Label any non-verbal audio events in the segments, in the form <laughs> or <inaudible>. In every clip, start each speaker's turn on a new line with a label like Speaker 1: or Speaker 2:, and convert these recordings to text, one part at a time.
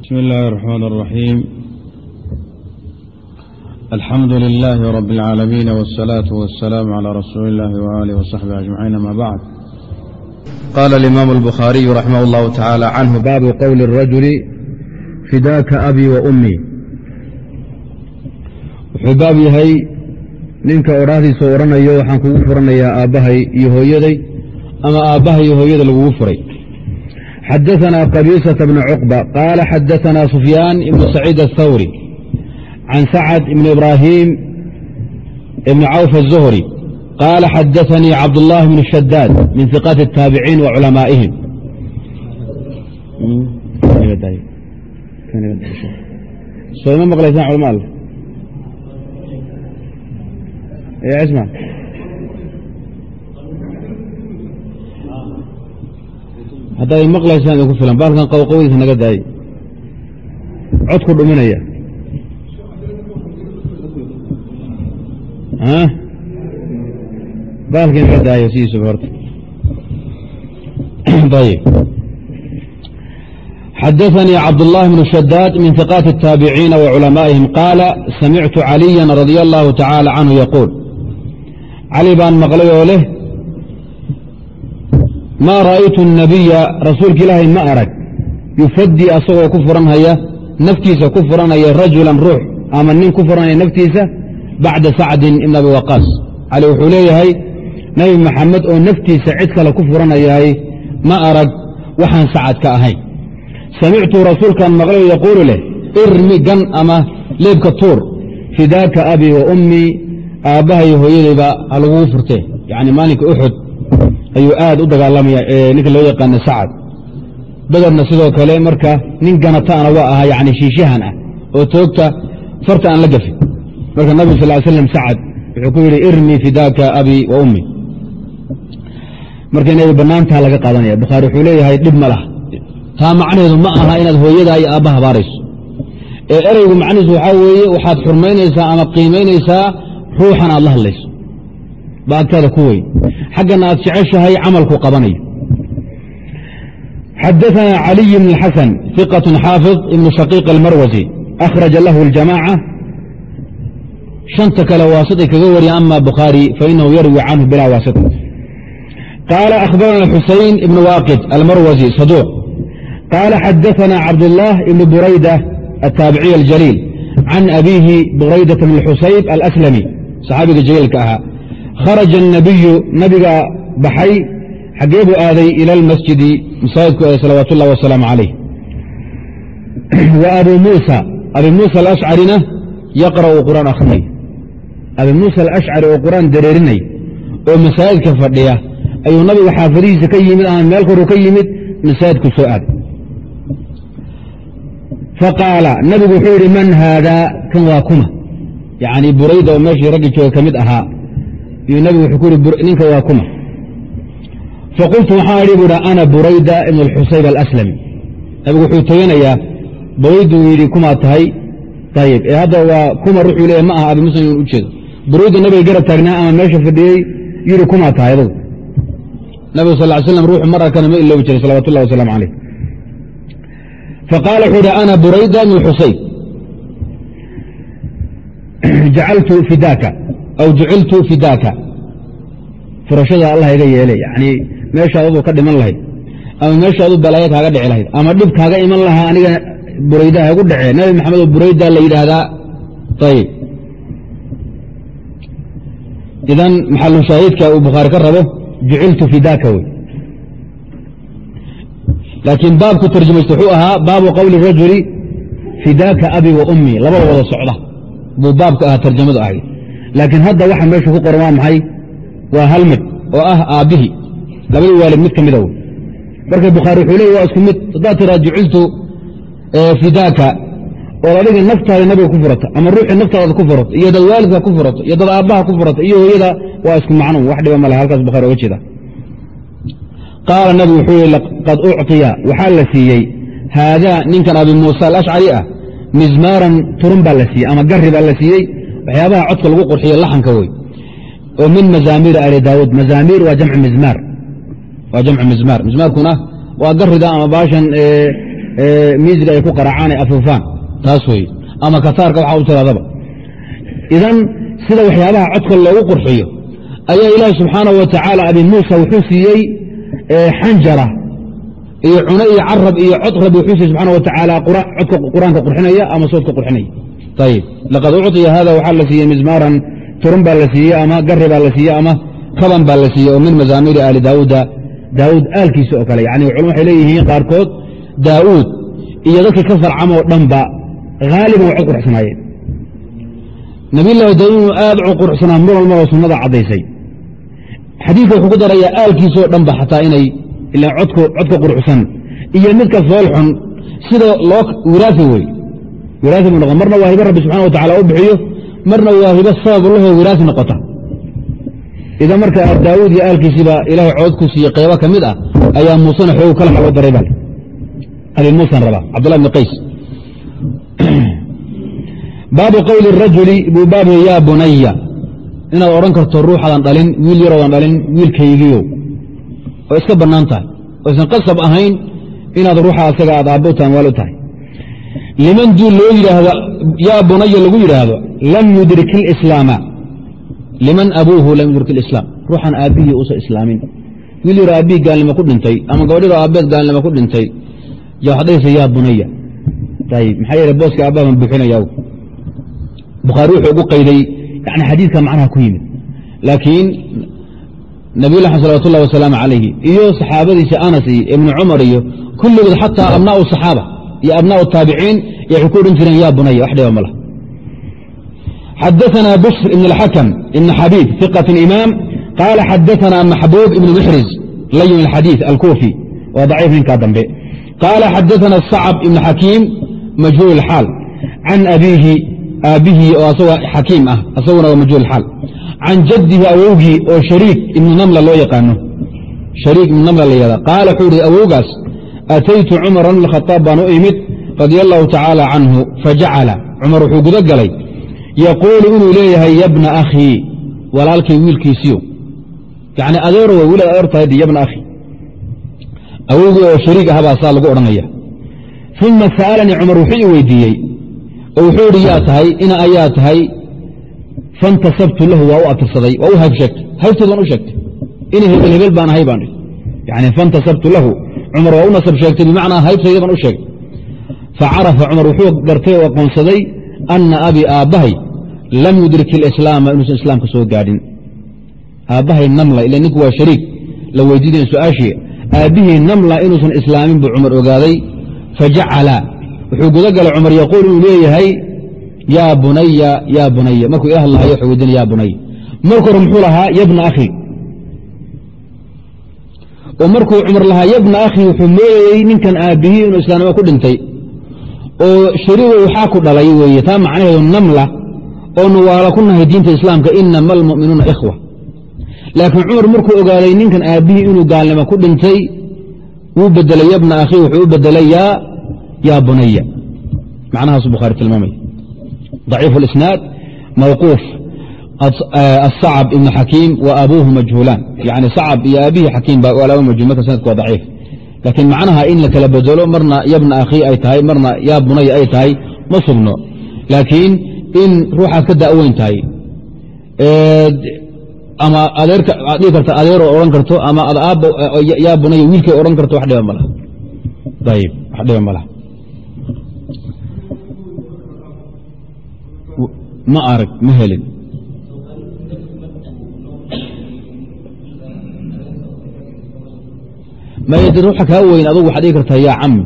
Speaker 1: بسم الله الرحمن الرحيم الحمد لله رب العالمين والصلاة والسلام على رسول الله وآله وصحبه أجمعين ما بعد قال الإمام البخاري رحمه الله تعالى عنه باب قول الرجل فداك أبي وأمي wuxuu baab yahay ninka odhaahdiisa odhanayo waxaan kugu furanayaa aabbahay iyo hooyaday ama aabbahay iyo hooyada lagugu furay xadaثna qabiisaة bn cuqba qaala xadaثna sufyaan ibn saciid aلthawri can sacd ibn ibrahim ibn cawf الzuhri qaala xadaثanii cabdالlahi bn shadaad min hiqaati الtaabiciin wa culamaa'ihim soo ima maqlaysaan culama alle isma haddaad maqlaysaan idinku filan baalkan qawqawdiisa naga daayay codku dhuminaya baalkii naga daayo sidiisuba horta ayb xadaثnii cabdالlahi bn shadaad min hiqaati الtaabiciina wa culamaa'ihim qaala samictu caliya radي اllahu tacaalى canhu yaquul cali baan maqlay oo leh maa ra'aytu الnabiya rasuulka ilaahay ma arag. Yufadii asagoo ku furanhaya naftiisa ku furanaya rajulan ruux ama nin ku furanaya naftiisa bacda sacdin ibn abi waqaas cali wuxuu leeyahay nebi maxamed oo naftiisa cid kale ku furanayahay ma arag waxaan sacad ka ahayn. Samictu rasuulkan maqlayo yaquulu leh irmi gan ama leebka tuur. Fidaaka abii wa ummii aabbahay hooyadayba ha laguu furtee. Yacni maalinka uxud ayuu aad u dagaalamaya ninka loo yaqaana sacad. Bederna sidoo kale marka nin ganataana waa ahaa yacni shiishahan ah oo toogta farta aan la gafin. Marka nabigu sal slam sacad wuxuu ku yidhi irmi fidaaka abii wa ummi. Marka inay bannaantaha laga qaadanaya bukhaari wuxuu leeyahay dhib ma laha. Taa macnaheedu ma aha inaad hooyadaa iyo aabba habaarayso ee ereygu macnihiisu waxaa weeye waxaad xurmaynaysaa ama qiimaynaysaa ruuxan aad la hadlayso. Ba ku weyn xaggana aad jeceshahay camalku qabanayo xadaثna caliي bn اxasan ثiqaة xaafiظ ibn shaqiiq almarwasi akhraja lahu اljamاعة shanta kale waasiطay kaga wariya ama bukhaari fainahu yarwi canhu bilaa waasiط qaala akhbarana xusayn ibn waaqid almarwasi saduuq qaala xadaثna cabdالlah ibn burayda الtaabiciي اljaliil can abiihi buraydaة bn xusayb alأslami saxaabiga jaliilka ahaa kharaja الnabiyu nabiga baxay xaggee buu aaday ila almasjidi masaajidku ee salawaat ullahi wasalaamu calayh wa abu muusa abi muusa alashcarina yaqra'u qur'aan akhrinay abi muusa alashcari oo qur'aan dareerinay oo masaajidka fadhiya ayuu nabiga xaafadihiisa ka yimid ama meel koru ka yimid masaajidku soo aaday faqaala nabigu wuxuu yidhi man haadaa kan waa kuma yacni burayda oo meeshii raggi jooga ka mid ahaa iyuu nabigu wuxuu ku yihi ninka waa kuma. Faqultu waxaan idhi bu ana burayda ibn اlxusayb alaslami. Nabigu wuxuu teganayaa buraydu yidhi kumaa tahay? Ayib ee hadda waa kuma ruxuu leeya ma aha abi muslim u jeedo. Burayda nabiga garab taagnaa ama meesha fadhiyey? Yidhi kumaa tahay adugu. Nabigu sal ly slam ruuxu mar arkana ma iloobi jiray salawat ullahi wasalaamu calayh faqaala wuxuu ihi ana burayda ibn اlxusayb <clears throat> jacaltu fidaaka aw juciltu fidaaka furashada allah iga yeele yani meeshaad adu ka dhiman lahayd ama meeshaadu balaayo kaaga dhici lahayd ama dhib kaaga iman lahaa aniga burayda hagu dhacee nabi maxamed oo burayda la yidhaahdaa ayib idan maxalu shaahidka uu bukhaari ka rabo juciltu fidaaka wey laakiin baabku tarjumaysta wuxuu ahaa baabu qowli rajuli fidaaka abi wa ummi labada wada socda buu baabku ahaa tarjamadu ahayd laakiin hadda waxa meesha ku qoran waa maxay? Waa hal mid oo ah aabbihii. Labadii waalid mid ka mida wey marka bukhaari wuxuu leey waa isku mid. Haddaad tiraa juciltu fidaaka. Ood adiga naftaada nabiga ku furato ama ruuxii naftaada ku furato iyo dad waalidka ku furato iyo dad aabbaha ku furato iyo hooyada waa isku macnuu wax dhiba male halkaas bukhari oga jeeda. Qaala nabigu wuxuu yihi qad ucطiya waxaa la siiyey haadaa ninkan abi muusa alashcari ah mizmaaran turun baa la siiyey ama gari baa la siiyey waxyaabaha codka lagu qurxiyo laxanka wey oo min mazaamiir ali daawuud mazaamiir waa jamcu mizmaar waa jamcu mizmaar. Mizmaarkuna waa garida ama baashan miisiga ay ku qaraacaan ay afuufaan taas wey ama kataarka waxaa u tiraadaba. Idan sida waxyaabaha codka loogu qurxiyo ayaa ilaahi subxaanahu wa tacaala abi muusa wuxuu siiyey xanjara iyo cuno iyo carab iyo cod rabi wuxuu siiyey subxana wa tacaala codka qur'aanka qurxinaya ama soodka qurxinaya ayib laqad ucطiya hada waxaa la siiyey mizmaaran turun baa la siiyey ama gari baa la siiyey ama kaban baa la siiyey oo min mazaamiiri aali daawuuda daawuud aalkiisa oo kale yani culma waxay leeyihiin qaarkood daawuud iyo dadkii ka farcamoo dhanba haaliban way cod quruxsanaayeen nabiylahi daawuud inuu aad u quruxsanaa mar walmaba sunnada caddaysay xadiidka wuxuu ku darayaa aalkiisoo dhanba xataa inay ilaa codka quruxsan iyo midka foolxun sida loo wiraasa wey wiraasa buu noqon marna waa hibo rabbi subxana wa tacala u bixiyo marna waa hibo sabab lahoo wiraasi noqota. Idan marka daawuud iyo aalkiisiiba ilaahay cood ku siiyey qaybo ka mid ah ayaa muusena xoog kalaxa loo daray bal abi muusan rabaa cabdullah bni qays. <clears throat> Baabu qowli rajuli buu baabya yaa bunaya inaad odhan karto ruuxaadan dhalin wiil yaroodan dhalin wiilkaygiyo oo iska bannaan tahay oo isan qasab ahayn inaad ruuxa asaga aad aabbo taamaal u tahay liman duu loo yidhaahdo yaa bunaya lagu yidhaahdo lam yudrik ilislaama liman abuuhu lam yudrik ilislaam ruuxan aabbihii uusa islaamin. Wiil yaro aabbihii gaalnimo ku dhintay ama gabadhiro aabbeed gaalnimo ku dhintay ya waxaad dhahaysa yaa bunaya. Ayib maxaa yeele booska aabbaha buuxinaya bukhaari wuxuu ugu qayday yani xadiidka macnaha ku yimid. Laakiin salawat ullahi wasalaamu calayhi iyo saxaabadiisa anas iyo ibnu cumar iyo kulligood xataa abnaa'u saxaaba iyo abnaa'u taabiciin y waxay ku odhan jireen yaa bunaya wax dhiba ma lah xadaثna bsr ibn اlxakm ibn xabiib ثiqة imaam qaala xadaثna maxbuub ibn mxriz layn اxadiiث alkufi waa daciif ninkaa dambe qaala xadaثna sacb ibn xakiim majhuul اxaal can abiihi aabbihii oo asagoo xakiim ah asaguna waa majhuul xaal can jadihi awowgii oo shariik ibnu namla loo yaqaano shariik ibnu namla la yihahda qaala wuxuu ihi awowgaas ataytu cumara bn khaaab baan u imid radia allahu tacaala canhu fajacala cumar wuxuu guda galay yaquulu inuu leeyahay yabna akhii walaalkay wiilkiisiyo yani adeero way wilaad adeer tahay yabna akhi awowgii oo shariik ahabaa saa lagu odhanaya uma sa'alanii cumar wuxuu i weydiiyey oo wuxuu idhi yaa tahay ina ayaa tahay fantasabtu lahu waa u abtirsaday waa u hayb sheegtay u sheegtay ina hebel hebel baan ahay baan fantasabtu lahu cumar waa u nasab sheegtay bimacnaa haybtayda baan u sheegtay facarafa cumar wuxuu gartay oo aqoonsaday ana abii aabbahay lam yudrik ilislaama inuusan islaamka soo gaadhin. Aabbahay namla ila ninku waa shariik la weydiidayn su'aashii aabbihii namla inuusan islaamin buu cumar ogaaday. Fajacala wuxuu guda galay cumar yaquul inuu leeyahay yaa bunaya yaa bunaya markuu ila hadlahayo wuxuu weydiina ya bunaya marka hore muxuu lahaa yabna akhi oo markuu cumar lahaa yabna akhi wuxuu mooyayey ninkan aabbihii inuu islaamnimo ku dhintay. Oo shariigo waxaa ku dhalay weeye taa macnaheedu namla oonu waala ku nahay diinta islaamka inama almu'minuuna ikhwa. Laakiin cumar markuu ogaaday ninkan aabbihii inuu gaalnimo ku dhintay wuu bedelay yabna akhi wuxuu u bedelay yaa bunaya macnahaasu bukhaari tilmaamaya ضaciif اlisnaad mawquuf asacb ibn xakiim wa abuuhu majhuulaan yani sacab iyo aabihii xakiim ba laba majhuul marka sanadku waa daciif. Laakiin macnaha in la kala bedelo marna yabna akhi ay tahay marna yaa bunaya ay tahay ma sugno. Laakiin in ruuxaad ka da'weyn tahay ama adeerka aad dhihi karta adeeroo odhan karto ama ad aabba yaa bunaya wiilkay odhan karto wax dhiba ma laha. Ayib wax dhiba ma laha. Ma arag ma helin maya dad ruuxa kaa weyn adugu waxaad dhigi kartaa yaa cami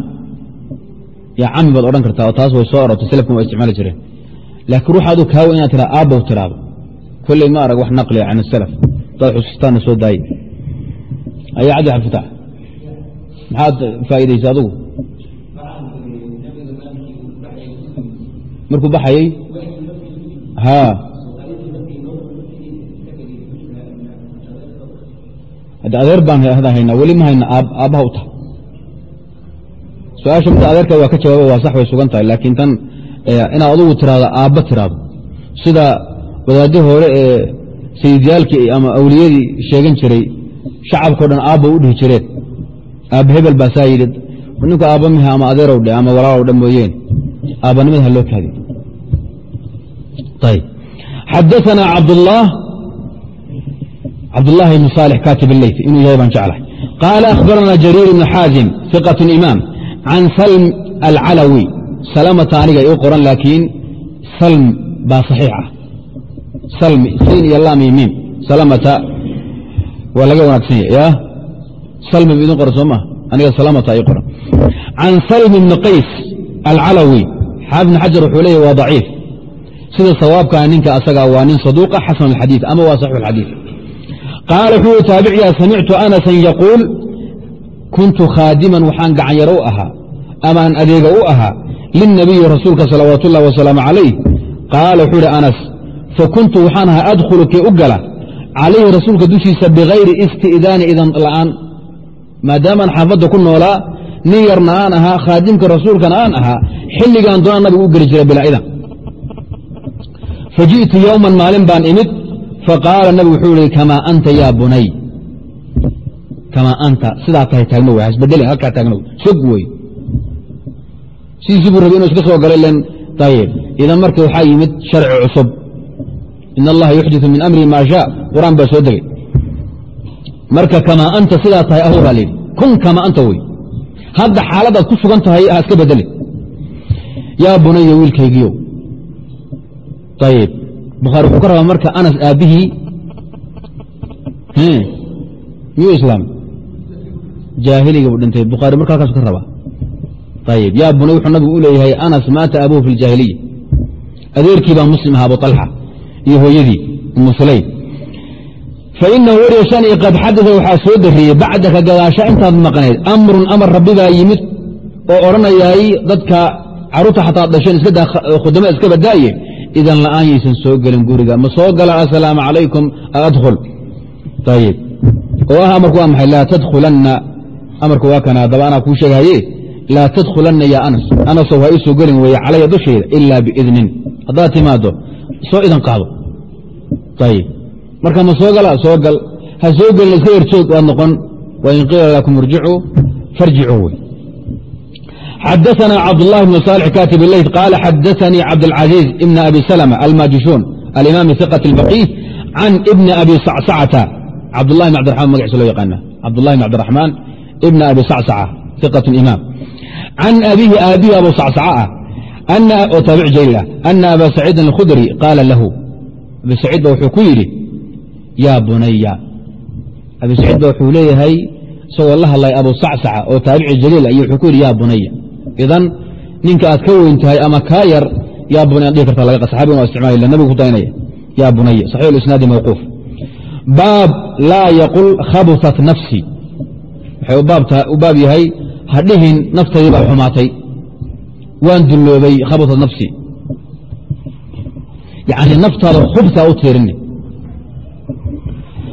Speaker 1: yaa cami baad odhan kartaa oo taas way soo orortay selafkan waa isticmaali jireen. Laakiin ruuxa aduu kaa weyn inaad tiraa aabbow tiraado kolley ma arag wax naqliya can asalaf hadaad xusuustaanna soo daaye ayaa cabdi xabdifatax maxaad faa'iidaysa adugu? Markuu baxayey? Ha hadda adeer baan hada haynaa weli ma hayna aabbaha u tahay. Su'aasha midda adeerka waa ka jawaaba waa sax way sugan tahay laakiin tan inaad adugu tiraado aabba tiraado sida wadaadii hore ee sayidyaalkii ama awliyadii sheegan jiray shacabkao dhan aabba u dhihi jireen aabba hebel baa saa yidhi ninku aabba miha ama adeerow dhe ama walaalow dha mooyeen. Aabbanimada ha loo kaadiyo ayb xadaana cabdullah cabdالlahi ibn صالح katib الleyt inuu yahay baan jeclahay qaala akhbarana jariir ibn xaazim ثiqaة imaam can salm alcalawi salamata aniga ii qoran laakiin salm baa صaxiix ah salm sin iyo laam iyo miim salamata waa laga wanaagsan yahy ya salm b idin qoran soo maa aniga salamata ii qoran can salm ibni qays alcalawi xaafid bn xajar wuxuu leeyahy waa ضaciif sida sawaabkaa ninka asaga waa nin saduuqa xasan اxadiiث ama waa saxix اxadiiث qaala wuxuu taabiciya samictu anasan yaquul kuntu khaadiman waxaan gacanyaro u ahaa amaan adeega u ahaa lilnabiyi rasuulka salawaat ullahi wasalaamu calayh qaala wuxuu ihi anas fakuntu waxaan ahaa adkhulu kee u gala calayhi rasuulka dushiisa bikayri isti'daani idan la'aan maadaamaan xaafadda ku noolaa nin yarna aan ahaa khaadimka rasuulkana aan ahaa xilligaan doonaa nabigu u geli jiray bilaa idan faji'tu yowman maalin baan imid faqaala nabig wuxuu ihi kamaa anta yaa bunay kamaa anta sidaa tahay taagno wey hasbedelin halkaa taagno sog wey sidiisii buu rabay inu iska soo galo ilan ayib idan marka waxaa yimid sharci cusub in allaha yuxdiثu min amri maa shaa qur'aan baa soo degay marka kamaa anta sidaa tahay aho baa layidhi kun kamaa anta wey hadda xaaladaad ku sugan tahay ha iska bedeli yaa bunaya wiilkaygiyo ayib bukhaari wuxuu ka rabaa marka anas aabbihii miyuu islaam. Jaahiliga buu dhintay bukhaari marka halkaasu ka rabaa ayib yaa bunay wuxuu nabigu u leeyahay anas maata abuhu fi ljaahiliya adeerkii baa muslim aha abu alxa iyo hooyadii umu sulaym. Fainahu waryashanii qad xadada waxaa soo dariyey bacdaka gadaasha intaad maqnayd amrun amar rabbi baa yimid oo odhanayay dadka carruurta xataa dhasheen khudama iska badaaye idan la'aan yaysan soo gelin guriga. Ma soo gala asalaamu calaykum adkhul. Ayib oo ah amarku waa maxay? Laa tadkhulanna. Amarku waa kana haddaba anaa kuu sheegahaye laa tadkhulanna yaa anas. Anasow ha ii soo gelin weeye calaya dusheeda ilaa biidnin. Haddaad timaaddo soo idan qaado. Ayib marka ma soo gala soo gal. Ha soo gelin iska yarjoog waad noqon. Wain qiila lakum irjicuu farjicuu wey xadaثna cabdالlah بن صالح katib الleyt qal xadaثnii cabdالcaزيiز ibn abi سلمة almajishuun alimam ثiqة الفقيه can ibn abi sacsacata cabdالlah بn abdiرaحman magaciisa loo yaqaana cabdالlah بn cabdiرaحmaan ibn abi sacsca ثiqaة imaam can abihi aabihi abu sacsaca ah oo taabic jaliil ah ana aba saciidin الkhudri qaala lahu abi saciid ba wuxuu ku yidhi yaa bunaya abi saciid ba wuxuu leeyahay isagoo la hadlay abu sacsaca oo taabici jaliil iyo wuxuu ku yidhi yaa bunaya idan ninka aad ka weyn tahay ama kaa yar yaa bunay ad dhihi karta laga saxabigan waa isticmaal nabigu ku daynaya yaa bunaya saxiix اlisnaadi mawquuf baab laa yaqul khabutat nafsi waxay u baab yahay ha dhihin naftaydii baa xumaatay waan dulloobay khabutat nafsi yani naftaada khubta u tiirini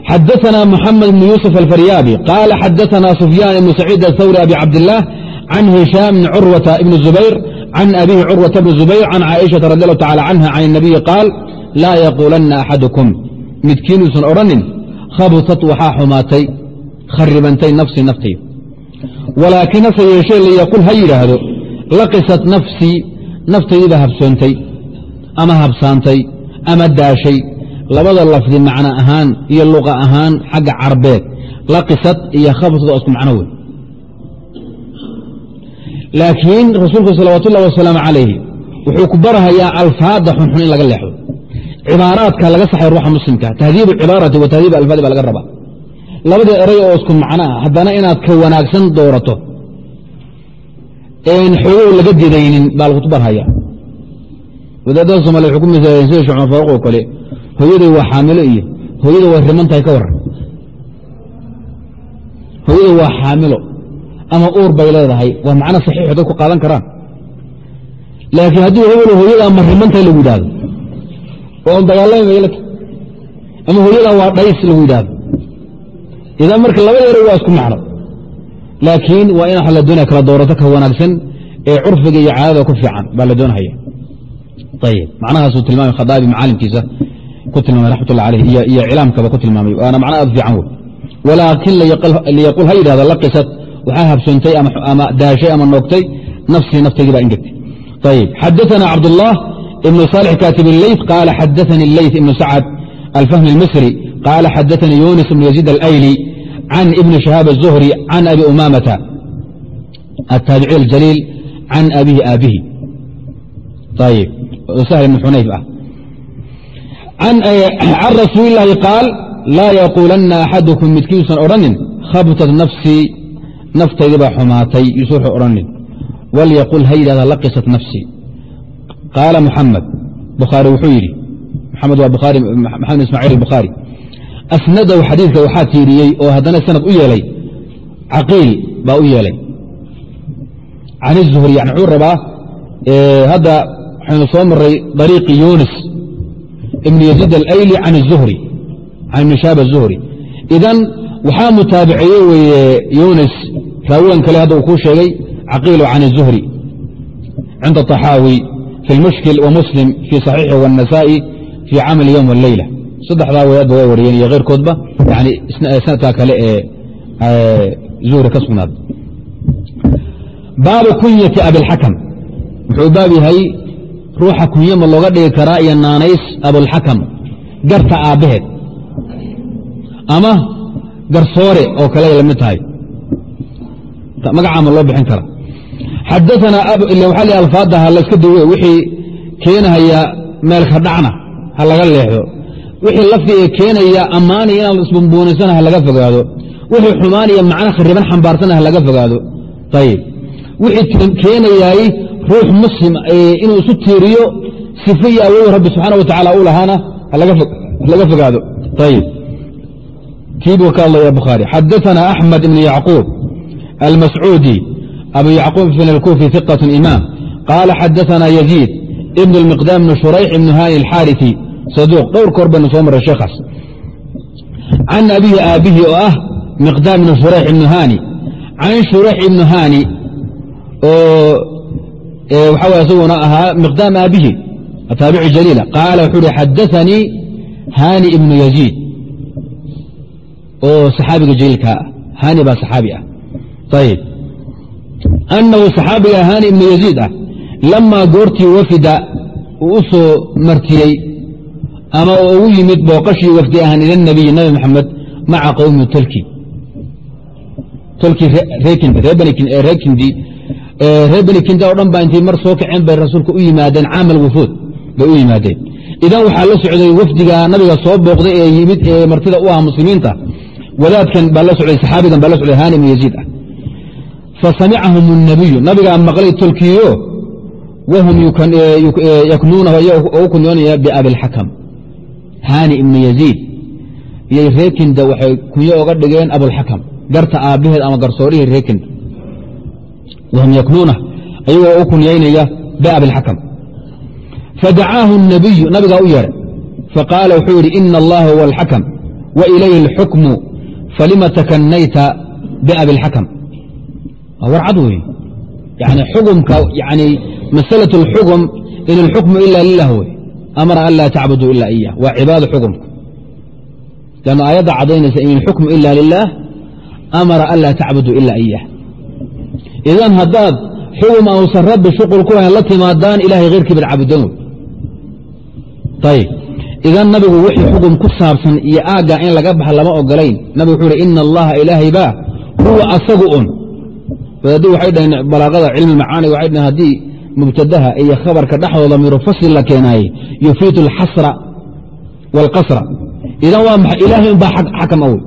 Speaker 1: xadaثna mxamed bn yuusuf alfaryaabi qaala xadaثna sufyaan ibn saciid athawri abi cabdillaah can hishaam bni curwata ibni zubayr can abihi curwata bni zubayr can caaishata radi allahu tacala canha can inabiyi qaal laa yaquulanna axadukum midkiinuusan odhanin khabusat waxaa xumaatay kharibantay nafsii naftayda walaakin hase yeeshee liyaqul ha yidhaahdo laqisat nafsii naftaydiiba habsoontay ama habsaantay ama daashay labada lafdi macno ahaan iyo luqa ahaan xagga carbeed laqisat iyo khabusad waa isku macno wey laakiin rasuulku salawaat ullahi wasalaamu calayhi wuxuu ku barahayaa alfaadda xunxun in laga leexdo. Cibaaraadka laga saxay ruuxa muslimka tahdiibu cibaarati wa tahdiib alfaadi baa laga rabaa. Labadii eray oo isku macno haddana inaad ka wanaagsan doorato een xoogow laga didaynin baa lagu barhaya wadaadada somaaliya wuxuu ku misaalayen sida sheekh cumar faaruq oo kale hooyaday waa xaamilo iyo hooyada way riman tahay ka waran. Hooyada waa xaamilo ama uur bay leedahay. Waa macno saxiixo dadku qaadan karaan. Laakiin haddii hebelo hooyada ma rimantahay lagu yidhahdo oo on dagaalamay ama hooyadan waa dhays lagu yidhahdo idan marka laba yaro waa isku macno. Laakiin waa in waxa la doonaya kala doorato ka wanaagsan ee curfiga iyo caadada ku fiican baa la doonahaya. Ayib macnahaasuu tilmaamay khadaabi macaalimkiisa. Ku tilmaamay raxmatullah aleyh iyo cilaamkaba ku tilmaamay. Waana macno aad fiican wey walaakin liyaqul ha yidhahdo laqisad waxaa habsoontay ama daashay ama noogtay nafsii naftaydii baa ingegtay ayib xadaثna cabdالlah ibn صالح katib الleyث qala xadaثani الleyث ibn sacد alfahmi الmisri qala xadaثani yunis ibn yaزيid alayli can ibn شhahaab الزهri can abi umamata الtaabiعي اljaliil can abihi aabihi ayib sahl ibn xunayf ah can rasuuli اlaahi qaal laa yaquulanna axadukum midkiiusan odhanin khabtat nafsii naftaydii baa xumaatay yuusa wuxuu odhanin walyaqul ha yidhahda laqisat nafsii qaala muxamed bukhaari wuxuu yidhi maxamed waa bukhaari maxamed ismaaciil albukhaari asnadahu xadiidka waxaa tiiriyey oo haddana sanad u yeelay caqiil baa u yeelay can izuhri yani wuxuu rabaa hadda waxaynu soo maray dariiqi yunis ibn yaziid alayli can الzuhri can ibn shaab الzuhri idan waxaa mutaabiceeye weeye yunis raawigan kale hadda uu kuu sheegay caqiilu can الzuhri cinda طaxaawi fi اlmushkil wa muslim fii صaxiixi wالnasa'i fii camali ywm wاleyla saddexdaa wadaadba waa wariyeen iyo keyrkoodba yani sanadkaa kale ee zuhri ka sugnaaday baabu kunyati abilxakam wuxuu baab yahay ruuxa kunye ma looga dhigi karaa iyo naanays abulxakam garta aabbaheed ama garsoore oo kale ay lamid tahay magacaa ma loo bixin kara. Xadaanaa waxaa l alfaadda ha layska duwe wixii keenahaya meelka dhacna ha laga leexdo. Wixii lafdiga keenaya ammaanaya inaan isbumbuunisana ha laga fogaado. Wixii xumaanaya macno khariban xambaarsana ha laga fogaado. Ayib wixii keenayaay ruux muslim inuu isu tiiriyo sife iyo awood rabbi subxaana wa tacaala u lahaana laga fogaado. Ayib tiibuu ka hadlaya bukhaari xadaana axmed ibn yacquub almascuudi abu yacquub ibn alkufi iqat imaam qaala xadaana yaziid ibn اlmiqdaam ibn shurayx ibn hani alxaariثi saduuq dhowr koor baynu soo maray sheekhaas can abihi aabihi oo ah miqdaam ibn shurayx ibn hani can shurayx ibn hani oo waxaa isaguna ahaa miqdaam aabihi ataabici jaliila qaala wuxuu uhi xadaanii hani ibnu yaziid oo saxaabiga jaliilkaa hani baa saxaabi ah ayib annahu saxaabiga hani ibnu yaziid ah lamaa goortii wafida uu u soo martiyey ama ugu yimid booqashii wafdi ahaan ila nabiyi nabi maxamed maca qowmi tolkii reer beni kinda o dhan baa intay mar soo kaceen bay rasuulka u yimaadeen caamal wufuud bay u yimaadeen idan waxaa la socday wafdiga nabiga soo booqday ee yimid ee martida u ah muslimiinta wadaadkan baa la socday saxaabigan baa la socday hani ibnu yaziid ah fasamicahum الnabiyu nabigaa maqlay tolkiyo wahum yaknuunahu ugu kunyoonaya biabilxakam hani ibnu yaziid iyay reekinda waxay kunyo oga dhigeen abulxakam garta aabbaheed ama garsoorihii reekinda wahum yaknuunah ayagoo u kunyaynaya biabilxakam fadacaahu الnabiyu nabigaa u yeedhay faqaala wuxuu yidhi ina allaha huwa alxakam wa ilayhi اlxukmu falima takanayta biabilxakam war cad wey yani xukumka yani masalaة اlxukm in اlxukmu ila lilah wey amara an laa tacbuduu ila iyah waa cibaado xukumka lannu aayadda cadaynaysa in اlxukmu ila lilah amara an laa tacbuduu ila iyah idan haddaad xugum ausan rabbi shuqul ku lahayn la timaadaan ilahay kheyrkii bad caabudeen wey ayib idan nabigu wixii xugum ku saabsan iyo aagga in laga baxa lama ogolayn nabigu wuxuu uhi ina allaha ilaahay baa huwa asagu un wadaaddi waxay dhaheen balaaqada cilmi macaani waxay dhaheen haddii mubtadaha iyo khabarka dhexdooda miro fasl la keenaaye yufiitu alxasra waalqasra idan waa maxay? Ilaahay unbaa xakam awey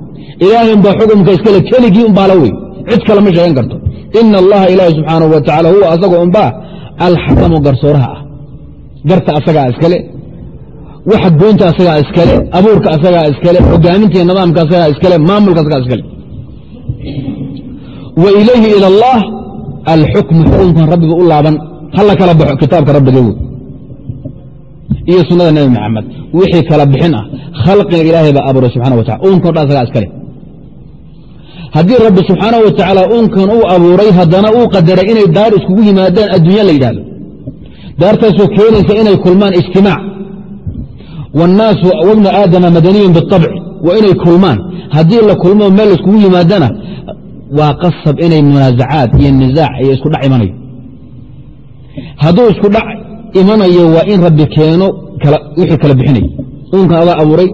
Speaker 1: ilaahay unbaa xukumka iskale keligii unbaa la wey cid kale ma sheegan karto. Ina allaha ilaahi subxaanahu wa tacala huwa asaga unbaa alxakamu garsooraha ah. Garta asagaa iskale waxa goynta asagaa iskale abuurka asagaa iskale hogaaminta iyo nidaamka asagaa iskale maamulka asagaa iskale wa ilayhi ila allah alxukmu xukunkan rabbiga u laaban. Hala kala baxo kitaabka rabbiga wey iyo sunnada nebi maxamed wixii kala bixin ah khalqiga ilaahay baa abuuray subxana wa tacala uunkan o dhan asagaa iskale haddii rabbi subxaanahu wa tacaala uunkan uu abuuray haddana uu qadaray inay daar iskugu yimaadaan adduunya la yidhahdo daartaasoo keenaysa inay kulmaan ijtimaac. Wاnnaasu wabnu aadama madaniyun biطabci waa inay kulmaan. Haddii la kulmo meel iskugu yimaadana waa qasab inay munaasacaad iyo nisaac iyo isku dhac imanayo. Hadduu isku dhac imanayo waa in rabbi keeno wixii kala bixinay. Uunkan adaa abuuray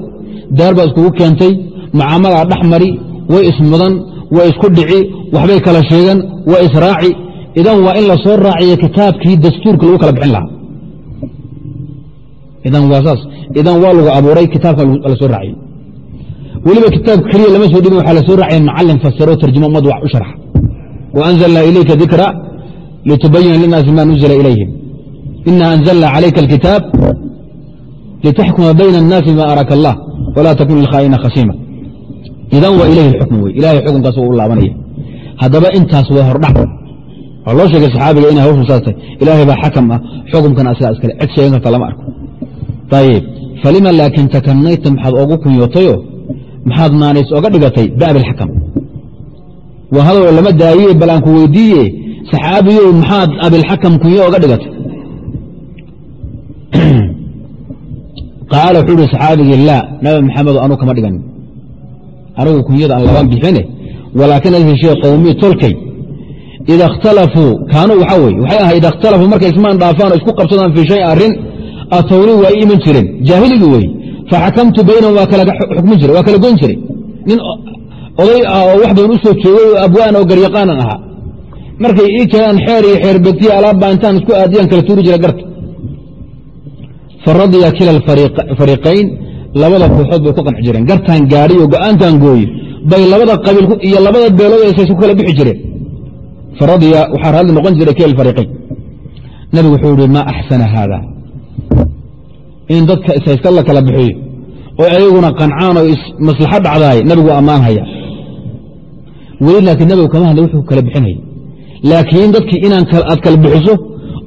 Speaker 1: daar baa iskugu keentay mucaamaladaa dhex mari way ismudan way isku dhici waxbay kala sheegan waa israaci idan waa in la soo raaciyo kitaabkii dastuurka lagu kala bixin lahaa. Idan waa saas. Idan waa lagu abuuray kitaabka la soo raaciyo weliba kitaabka keliya lama soo dhigin waxaa la soo macalin fasiro tarjumo madwac u sharxa. Waanzalnaa ilayka dikra litubayina linaasi ma nuzila ilayhim. Ina anzalna calayka alkitaab litaxkuma bayna annaasi ma araaka allah walaa takun lilkhaaina khasiima. Idan waa ilahi xukm wey ilahay xukunkaas u laabanaya. Haddaba intaas waa hordhac. Waa loo sheegay saxaabiga inay hawshu saastay ilaahay baa xakam ah xukumkana asigaa iskale cid sheegan karta lama arko. Ayib falima laakin takannayta maxaad oogu kunyootayo? Maxaad naanays oga dhigatay baabilxakam waa hadal lama daayiye bal ku weydiiye saxaabiyow maxaad abilxakam kunyo oga dhigatay? <clears throat> Qaala wuxuu uhi saxaabigii laa nabi maxamedo anuu kama dhiganin. Anigu kunyada aan laban bixine walaakin adheshiye qowmii tolkay. Ida اkhtalafuu kaanuu waxaa weye waxay ahay ida اkhtalafuu markay ismaan dhaafaan oo isku qabsadaan fii shay arrin atowni waa iman jireen jaahiligii wey faxakamtu baynahum waa kala xukmin jire waa kala goyn jiray nin oday ah oo wax badan u soo oo abwaan oo garyaqaanan ahaa markay ii keenaan xeer iyo xeer begtiya isku aadiyaan kala tuuri jira garta faradiya kila fariiqayn labada kooxood bay ku qanci jireen gartaan gaadhay oo go'aankan gooye bay labada qabiil iyo labada beelood eesay ku kala bixi jireen faradiya waxaa raalli noqon jiray kila fariiqayn nabigu wuxuu ihi maa axsana haada in dadka ishaysta la kala bixiyo oo ayaguna qancaan oo maslaxo dhacdaay nabigu ammaan haya. Weli laakiin nabigu kama hadla wuxuu kala bixinaya laakiin dadkii inaan aad kala bixiso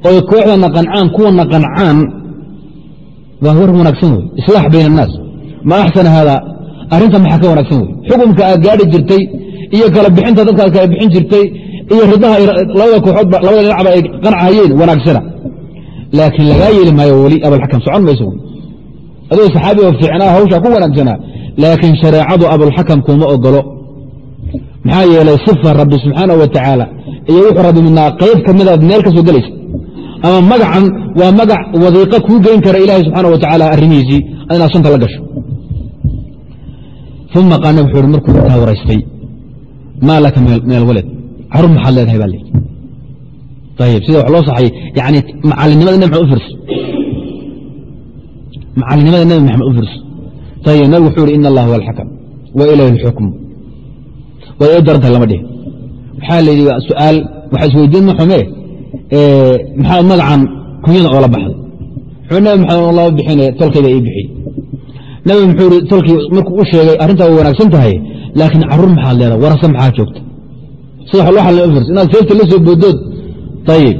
Speaker 1: oo kooxdana qancaan kuwana qancaan waa war wanaagsan wey islaax bayna annaas ma axsana haada arrinta maxaa ka wanaagsan wey xukumka aad gaadhi jirtay iyo kala bixinta dadka aad kala bixin jirtay iyo ridaha labada kooxood labada dhinacba ay qancahayeen wanaagsana. Laakiin lagaa yeeli maayo weli abulxakam socon mayso adoo saxaabi oo fiicnaa hawshaa ku wanaagsanaa laakiin shareecadu abulxakam kuma ogolo maxaa yeelay sifa rabbi subxaanah wa tacaala iyo wuxuu rabbi midnaa qayb ka midaad meel ka soo gelaysa. Ama magacan waa magac wadiiqo kuu geyn kara ilaahay subxaana wa tacaala arrimihiisii inaad shanta la gasho. Uma qaana wuxuu hi markuu intaa waraystay maa laka min alwalad carur maxaad leedahay baa layidhi ayib sida wax loo saxay yani macalinimada maxamed u firso macalinimada nebi maxamed u firso ayib nabigu wuxuu ihi ina allah huwa alxakam wa ilayhi alxukm way ii darantahay lama dhihin waxaa la yidhi su'aal waxa isweydiin ma xume maxaa magacan kunyada oola baxday? Wuxuu nabi maxamed lama bixine tolkayba ii bixiyey. Nabi muxuu ihi tolkii markuu u sheegay arrintaa way wanaagsan tahay laakiin carruur maxaad leedahay? Warase maxaa joogta? Firso inaad seefta la boodood ayib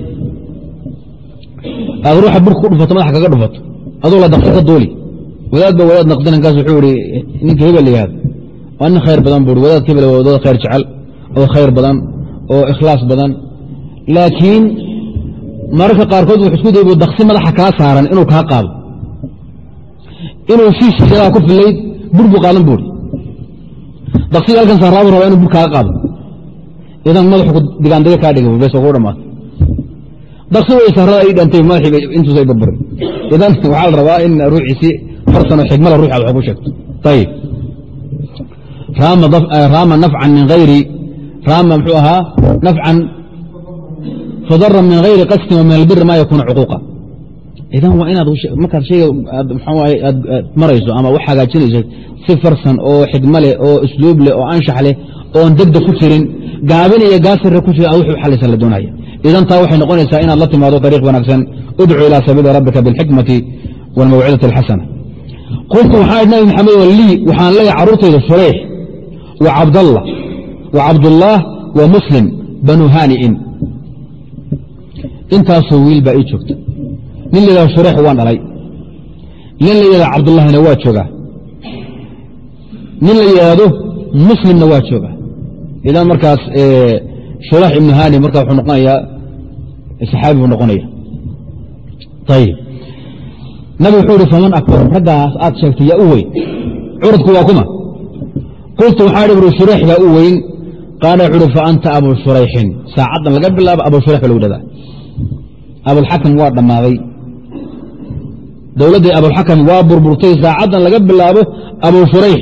Speaker 1: aad ruuxa burka ku dhufato madaxa kaga dhufato aduu la daqso ka duuli wadaad ba wadaad naqdinankaas wuxuu ihi ninka hebel yihahdo waa nin khayr badan bui wadaadka hebel waa wadaad khayr jecel oo khayr badan oo ikhlaas badan. Laakiin mararka qaarkood wuxu isku daybu daksi madaxa kaa saaran inuu kaa qaado. Inuu siisalaha ku filayd bur buu qaadan buuri daksiga halkan saaraabu rabaa inuu bur kaaga qaado. Idan madaxu digaandiga kaa dhigay bes ku dhamaata daksi way saarada ay dhantay madaxiiba intuusa burburin. Idan waxaa la rabaa in ruuxiisi farsan oo xigmada ruuxaad wax ku sheegto. Ayib raama nafcan min hayri raama muxuu ahaa nafcan fadara min hayri qasdin wa albiri ma yakuunu cuquuqa. Idan waa inaad markaad shayga aad marayso ama wax hagaajinayso si farsan oo xigmo leh oo isluub leh oo anshax leh oon degdeg ku jirin gaabin iyo gaasirre ku jira wuxuu xalisa la doonaya idan taa waxay noqonaysaa inaad la timaado ariiq wanaagsan udcu ilaa sabiili rabbika bilxikmati wاlmawcidati اlxasana qultu waxaa nabi maxamed lii waxaan leeyahay carruurtayda shureyx wa cabdallah wa cabdullaah wa muslim banu haani'in. Intaasoo wiil baa ii joogta. Nin la yidhahdo shureyx waan dhalay. Nin la yidhahdo cabdullahina waa joogaa. Nin la yidhaahdo muslimna waa jooga idan markaas shurax ibnu hani marka wuxuu noqonayaa saxaabi buu noqonaya. Ayib nabi wuxuu ihi faman akbar raggaas aad sheegtay yaa u weyn. Curadku waa kuma. Qultu waxaa hi buri shureyx baa u weyn. Qaala wuxu uhi faanta abu shurayxin saacaddan laga bilaabo abu shurayx ba lagu dhahdaa abulxakam waa dhammaaday. Dowladdii abulxakam waa burburtay saacaddan laga bilaabo abu shurayx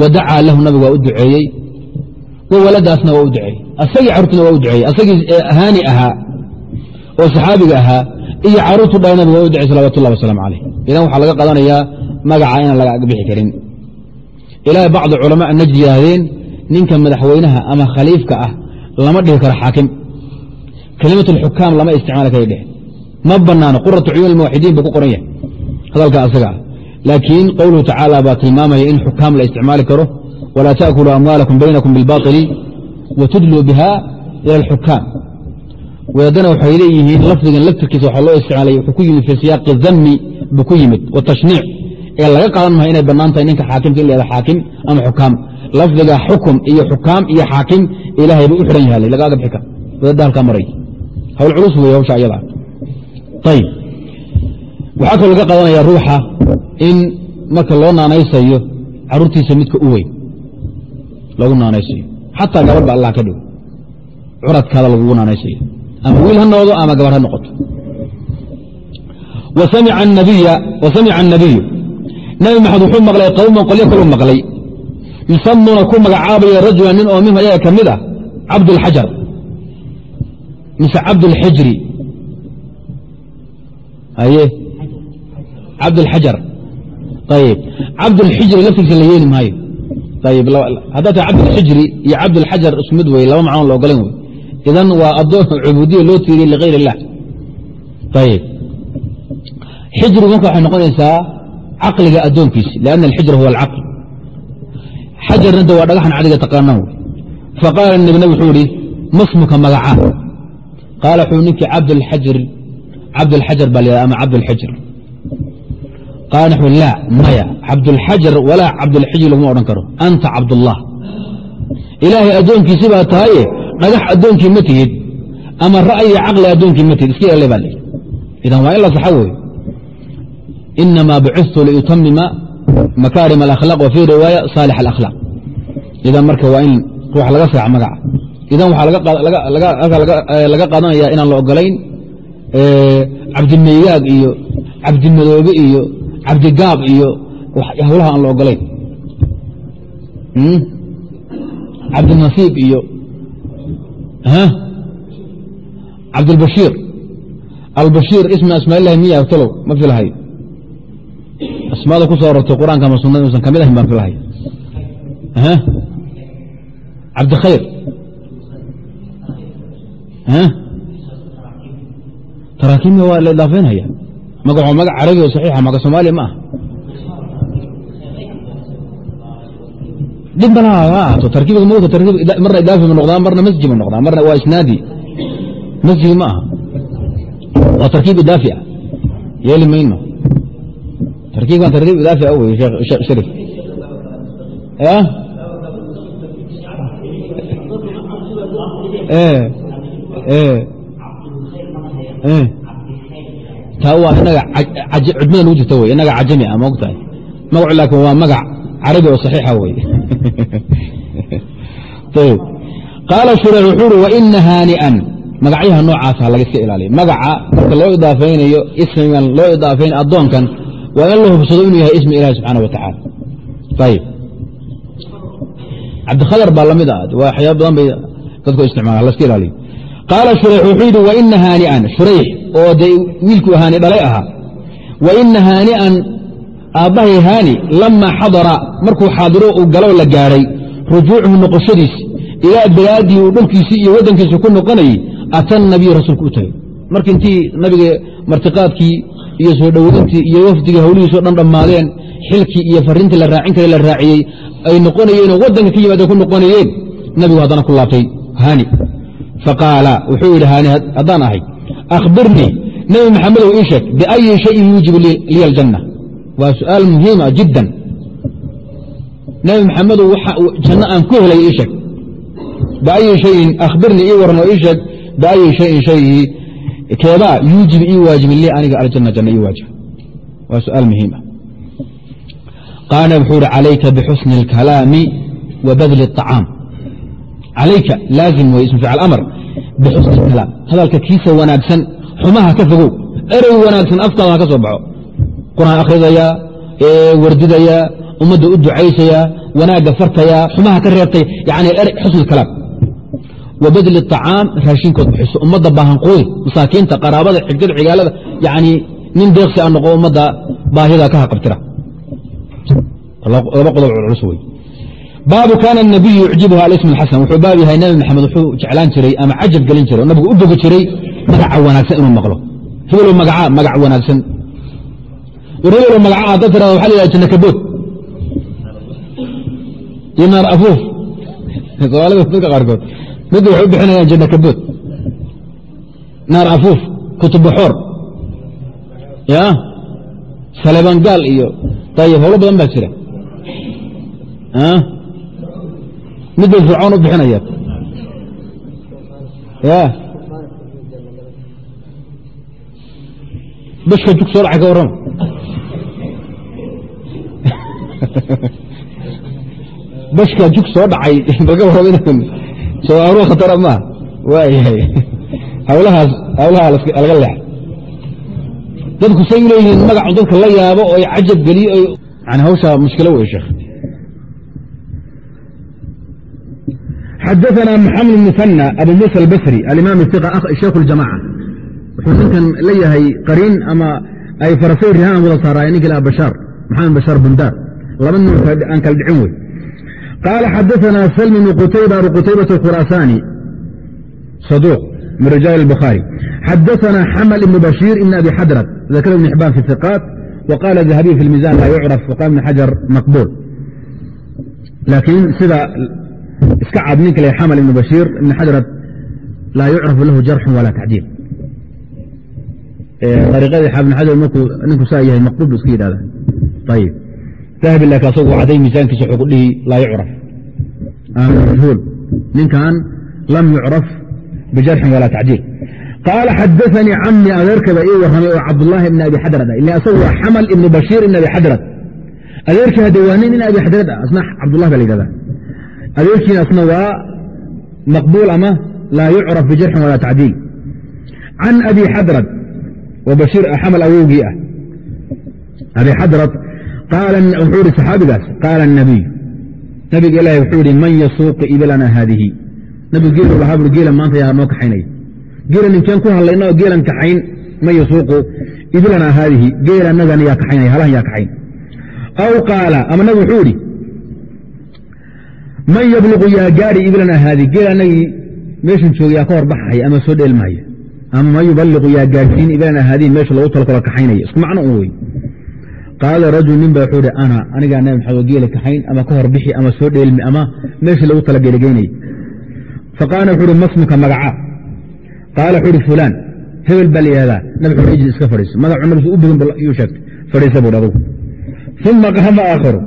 Speaker 1: wa dacaa lahu nabigu waa u duceeyey wa waladaasna waa u duceeyey asagii carruurtuna waa u duceeyey asagii haani ahaa oo saxaabiga ahaa iyo carruurtu dhala nabigu waa u ducey salawatu ullahi wasalaamu calayh idan waxaa laga qadanayaa magaca inaan laga agbixi karin ilaahay bacdi culamaa najd yidhaahdeen ninka madaxweynaha ama khaliifka ah lama dhihi karo xaakim kelimat alxukaam lama isticmaali kara dheh ma banaano quratu cuyuun almuwaxidiin buu ku qoran yahay hadalka asaga laakiin qowluhu tacaala baa tilmaamaya in xukaam la isticmaali karo walaa taakuluu amwaalakum baynakum bilbaطili wa tudluu biha ila alxukaam wadaadana waxay leeyihiin lafdigan laftirkiisa waxaa loo isticmaalay wuxuu ku yimid fii siyaaqi dami buu ku yimid watashniic ee laga qaadan maha inay bannaan ninka xaakimka in la yhahdo xaakim ama xukaam lafdiga xukum iyo xukaam iyo xaakim ilaahay buu u xidhan lagaaga bixi kara wadaadda halkaa maray hawl culus wey hawsha ayada ayib waxaa kaloo laga qaadanaya ruuxa in marka loo naanaysayo carruurtiisa midka u weyn lagu naanaysayo. Xataa gabar ba allah ka dhow. Curadkaada lagugu naanaysayo. Ama wiil ha noqdo ama gabar ha noqoto. Wa samica الnabiyu nabi maxamed wuxuu maqlay qowman qolyo kaluu maqlay. Yusamuuna ku magacaabaya rajulan nin oo minhu ayaga ka mid ah cabdulxajar mise cabdulxijri aye cabdulxajar ayib cabdulxijri laftigiisa la yeeli maayo. Haddaa tahay cabdulxijri iyo cabdulxajar isku mid wey laba macnoon la ogolan wey idan waa addoon cubuudiya loo tiiriyey ligayr illah ayib xijri marka waxay noqonaysaa caqliga addoonkiisi lianna alxijra huwa alcaql. Xajarna de waa dhagaxan cadiga taqaanaan wey faqaala nabi nab wuxuu ihi masmuka magacaa. Qaala wuxuu ninkii cabdulxajar baa la ama cabdulxijr qaala naxu laa maya cabdulxajar walaa cabdulxijr laguma odhan karo. Anta cabdullah ilaahay addoonkiisi baa tahaye dhagax addoonkii ma tihid ama ra'yi caqli addoonkii ma tihid. Iska ele baa layidhi idan waa in la saxo wey inama bucitu liutamima makaarim alakhlaaq wa fii riwaaya saalix alakhlaaq idan marka waa in ruux laga sax magaca. Idan waxaa laga qaadanaya inaan la ogolayn cabdimeygaag iyo cabdimadoobe iyo cabdigaab iyo hawlaha aan la ogolayn cabdinasiib iyo cabdilbashiir. Albashiir ismi asmaailahi miya talow ma filahay asmaada ku soo arortay qur'aanka ama sunada usan ka mid ahayn baan filahay cabdikhayr taraakiimka waa la idaafeynaya magaco magac carabi oo saxiixa maga soomaaliya ma ah dhib malaato tarkiibka mowta tarkiib marna idaafi ma noqdaa marna masji ma noqdaa marna waa isnaadi. Masjigi ma aha. Waa tarkiib idaafi ah. Yeeli mayno tarkiibkan tarkiib idaafi ah wey sheekh sharif taa waa inaga cudmada nagu jirta wey inaga cajami ah maogtahay magacu laakin waa magac carabi oo saxiixa wey <laughs> qaala shureyx wuxuu uhi waina haani'an. Magacyaha noocaasa laga iska ilaaliya magaca marka loo idaafaynayo ismigan loo idaafaynayo addoonkan waa in la hubsado inuu yahay ismi ilahi subxaana wa tacaala. Ayib cabdikhadar baa la mid ah. Waxyaaba badan bay dadku isticmaala laska ilaaliyo. Qaala shurayx wuxuu yidhi waina haani'an. Shurayx oo dee wiilku haani dhalay ahaa waina haani'an aabbahay haani lamaa xadara markuu xaadiro uu galow la gaadhay rujuucuhu noqoshadiis ilaa bilaadii uu dhulkiisii iyo waddankiisa ku noqonayey ata nabiyu rasuulku u tagay. Marka intii nabiga martiqaadkii iyo soo dhoweyntii iyo wafdigii hawlihiisoo dhan dhammaadeen xilkii iyo farrintii la raacin kare la raaciyey ay noqonayeenoo waddanka ka yimaadeen ku noqonayeen nabigu haddana ku laabtay haani. Faqaala wuxuu yidhi haani haddaan ahay akhbirnii nebi maxamedow ii sheeg biayi shayin yuujibu liya aljanna waa su'aal muhiima jiddan nebi maxamedow waxa janno aan ku helay ii sheeg biayi shayin akhbirnii ii waran oo ii sheeg biayi shayin shaygii keebaa yuujibu ii waajibin lii aniga aljanna janna ii waajib waa su'aal muhiima qaala wuxuu ihi calayka bixusni اlkalaami wa badli الطacaam calayka laazim wey ismu ficl amar bixusni kalaam hadalka kiisa wanaagsan xumaha ka fogow erey wanaagsan afkaada ha ka soo baxo qur'aan akhridaya wardidaya ummadda u ducaysaya wanaagga fartaya xumaha ka reebtay yani xusn kalaam wa badli acaam raashinkood bixiso ummadda baahanquudi masaakiinta qaraabada xigtada cigaalada yani nin deeqsi a noqo ummadda baahida ka haqabtira laba qodob culculus wey baabu kaana الnabiyu yucjibuhu alism اxasan wuxuu baab yahay nabi maxamed wuxuu jeclaan jiray ama cajab gelin jiray oo nabigu u bogi jiray magaca wanaagsan inuu maqlo hebelo magaca magac wanaagsan war hebelo magaca hadda tirada waxa la yidhaha janna kabood iyo naar afuuf soomaalida dadka qaarkood midda waxay u bixinayaan janna kabood naar afuuf kutubaxoor ya salebangaal iyo ayib howlo badan baa jira mid bay fircoon u bixinaya. Ya. Bashka jug soo dhacay ka warrama <laughs> bashka jug soo dhacay <laughs> balka warrama soo aruur khatara maaha waayahay hawlahaas hawlaha laga leex. Dadku say u leeyihiin magacu dadka la yaabo oo cajab geliyo hawshaa mushkilo wey sheekh xadaثna mxamed muثanى abu muسى albasri alimaam iq sheikh اljamaca wuxuu ninkan leeyahay qariin ama ay farasay rihaan wada saaraayeen ninka ilaha bashaar maxamed bashaar bundaar laba nin aan kala dhicin wey qaala xadaثna salm bn qutayba abu qutaybaة اkhuraasaani saduuq min rijaal الbukhaarي xadaثna xaml ibn bashiir ibn abi xadrat dakr ibn xibaan fi iqaat وqاla dahabiy fi اlmizan laa yucraf وqal ibn xajar maqbuul laakiin sida iska cad ninka l xaml ibn bashiir ibn xajarat laa yucrafu lahu jarxu walaa tacdiil ariiqadii xaafid xajar ninku saa yahay maqbuul bu iska yidhahda ayib dahabi laakiin asagu caday miisaankiisa wuxuu ku dhihi laa yucraf. Majhuul ninkan lam yucraf bijarxin walaa tacdiil qaala xadaanii cami adeerkaba ii warramay oo cabdulaahi ibn abi xadrad ila asagu xamal ibn bashiir ibn abi xadrad adeerkii hadde waa nin in abi xadrad ah asna cabdullah ba la yidhahda adeerkiina asna waa maqbuul ama laa yucraf bijarxin walaa tacdiil. Can abi xadrad wa bashiir xamal awowgii ah. Abi xadrad wuxuu ihi saxaabigaas qaala الnabiy nabiga ilaahi wuxuu ihi man yasuuqu iblana haadihi. Nabigu geelu lahaa bui geela maanta yaa noo kaxaynaya geela ninkeen ku hadlayna oo geelan kaxayn man yasuuqu iblana haadihi. Geelanagan yaa kaxaynaya halahan yaa kaxayn. Aw qaala ama nabi wuxuu idhi man yabluqu yaa gaari iblana haadihi geel anagii meeshan jooga yaa ka horbaxaya ama soo dheelmaya ama man yubaliqu yaa gaarsiin iblana haadihi meesha lagu talakalo kaxaynaya. Isku macno un wey qaala rajul nin ba wuxuu ihi ana anigaa nabi maxamed geela kaxayn ama ka horbixi ama soo dheelmi ama meeshii lagu tala geeligeynay faqaala wuxuu uhi masmuka magaca. Qaala wuxuu ihi fulaan hebel baa la yihahdaa nabi xu ijli iska fadhiiso magacu nabisu u bogin yuu sheegtay. Fadhiisa buuhi adugu. Uma qaama aakharu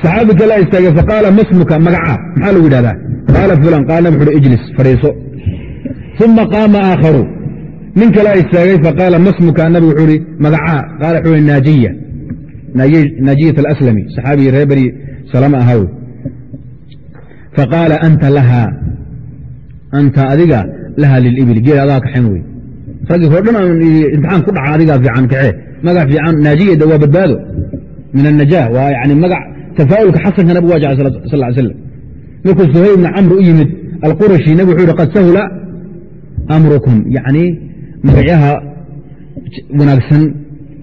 Speaker 1: saxaabi kala istaagay faqaala masmuka magaca. Maxaa lagu yidhahdaa? Qaala fulaan qaala nabi xu ijlis fadhiiso. Uma qaama aakharu. Nin kala istaagay faqaala masmuka nabi wuxuu ihi magaca. Qaala wuxuu ihi naajiya. Naajiyat alaslami saxaabigii reer bani salama ahaa wey faqaala anta laha. Anta adiga laha lilibli geel adaa kaxayn wey raggii hor dhan imtixaan ku dhaca adigaa fiican kaxee magac fiican naajiyada waa badbaado. Min annajaa waa yani magac tafaa'ulka xasanka nabig waa jecay sal slam markuu suhayl ibni camr u yimid alqurashi nabig wuxuu yihi qad sahula amrukum yani magacyaha wanaagsan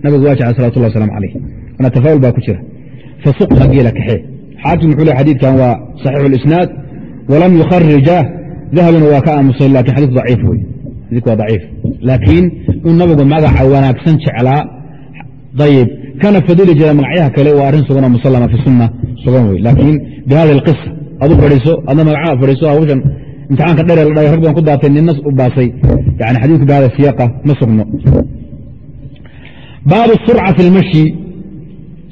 Speaker 1: nabigu waa jecay salawat ullah waslamu calayh ana tafaa'ul baa ku jira fasuqha geela kaxee xaakim wuxuu le xadiidkan waa saxiixu اlisnaad walam yukharijah dahabina waa ka aamusay laakiin xadiiku daciif wey xadiiku waa daciif laakiin in nabigu magaca wanaagsan jeclaa ayib kana fadili jira magacyaha kale waa arrin sugan oo fi sunna sugan wey laakiin bi hadi alqisa adu fadhiiso adna magacaha fadhiiso hawshan imtixaanka dheer la dhahay rag badan ku daatay ninna u baasay yani xadiidku bi hada ma sugno baabu surca fi lmashi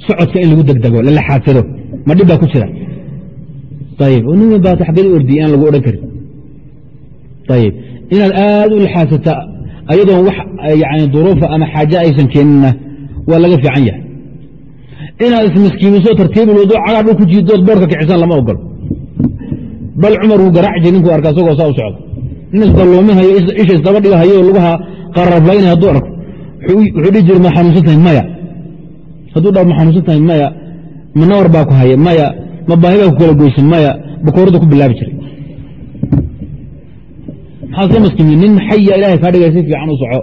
Speaker 1: socodka in lagu degdego lalaxaadsado ma dhib baa ku jira ayib nin baa xagged ordiy aan lagu odhan karin ayib inaad aad u laxaadsata ayadoon wax yani duruufa ama xaaje aysan keeninna waa laga fiican yahay. Inaad ismiskiimiso tartiibul wadu cagaa dhul ku jiidood boorka kicisaan lama ogolo bal cumar wuu garaaci jir ninkuu arka isagoo saa u socdo nin isdalloominhayo isha isdaba dhigahayo lugaha qararlaynaya hadduu arko. Wuxuu dhihi jiri ma xanuunsan tahay maya. Hadduu dha ma xanuunsan tahay maya. Ma baa ku haya maya ma baahi baa ku kala goysan maya. Bakoorada ku bilaabi jiray. Maxaad soo maskimi nin xaya ilahay kaa dhigay si fiican u soco.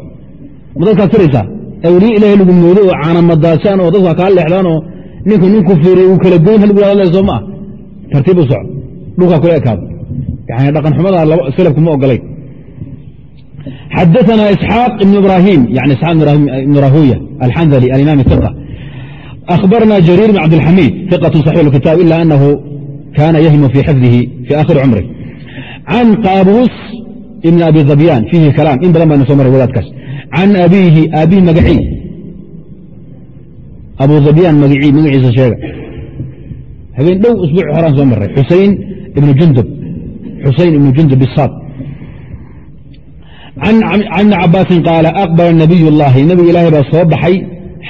Speaker 1: Ma dadkaad tiraysaa awliye ilahay lagu moodo oo caanamadaasaan oo dadka kaa leexdaanoo ninku nin ku fiiriy uu kala goyn halgu hadlay soo maah tartiib u soco dhulkaa kula ekaado yani dhaqan xumada salafku ma ogolay. Xadaana isxaaq ibn ibrahim yani isxaq ibn rahuya alxandali alimaam iq ahbarna jariir bn cabdilxamiid iqatu saxiix lkitaab ila anahu kaana yahimu fii xifdihi fii aakhiri cumri. Can qaabuus ibn abi dabyan fiihi kalaam in badan baa idin so maray wadaadkaas can abiihi aabihi magaciis abu dhabyaan magaciisa sheega habeen dhow isbuuci horaan soo marray xusain ibn jundub xusain ibnu jundub isaad can bni cabaasin qaala aqbala nabiy اllaahi nabiga ilaahay baa soo baxay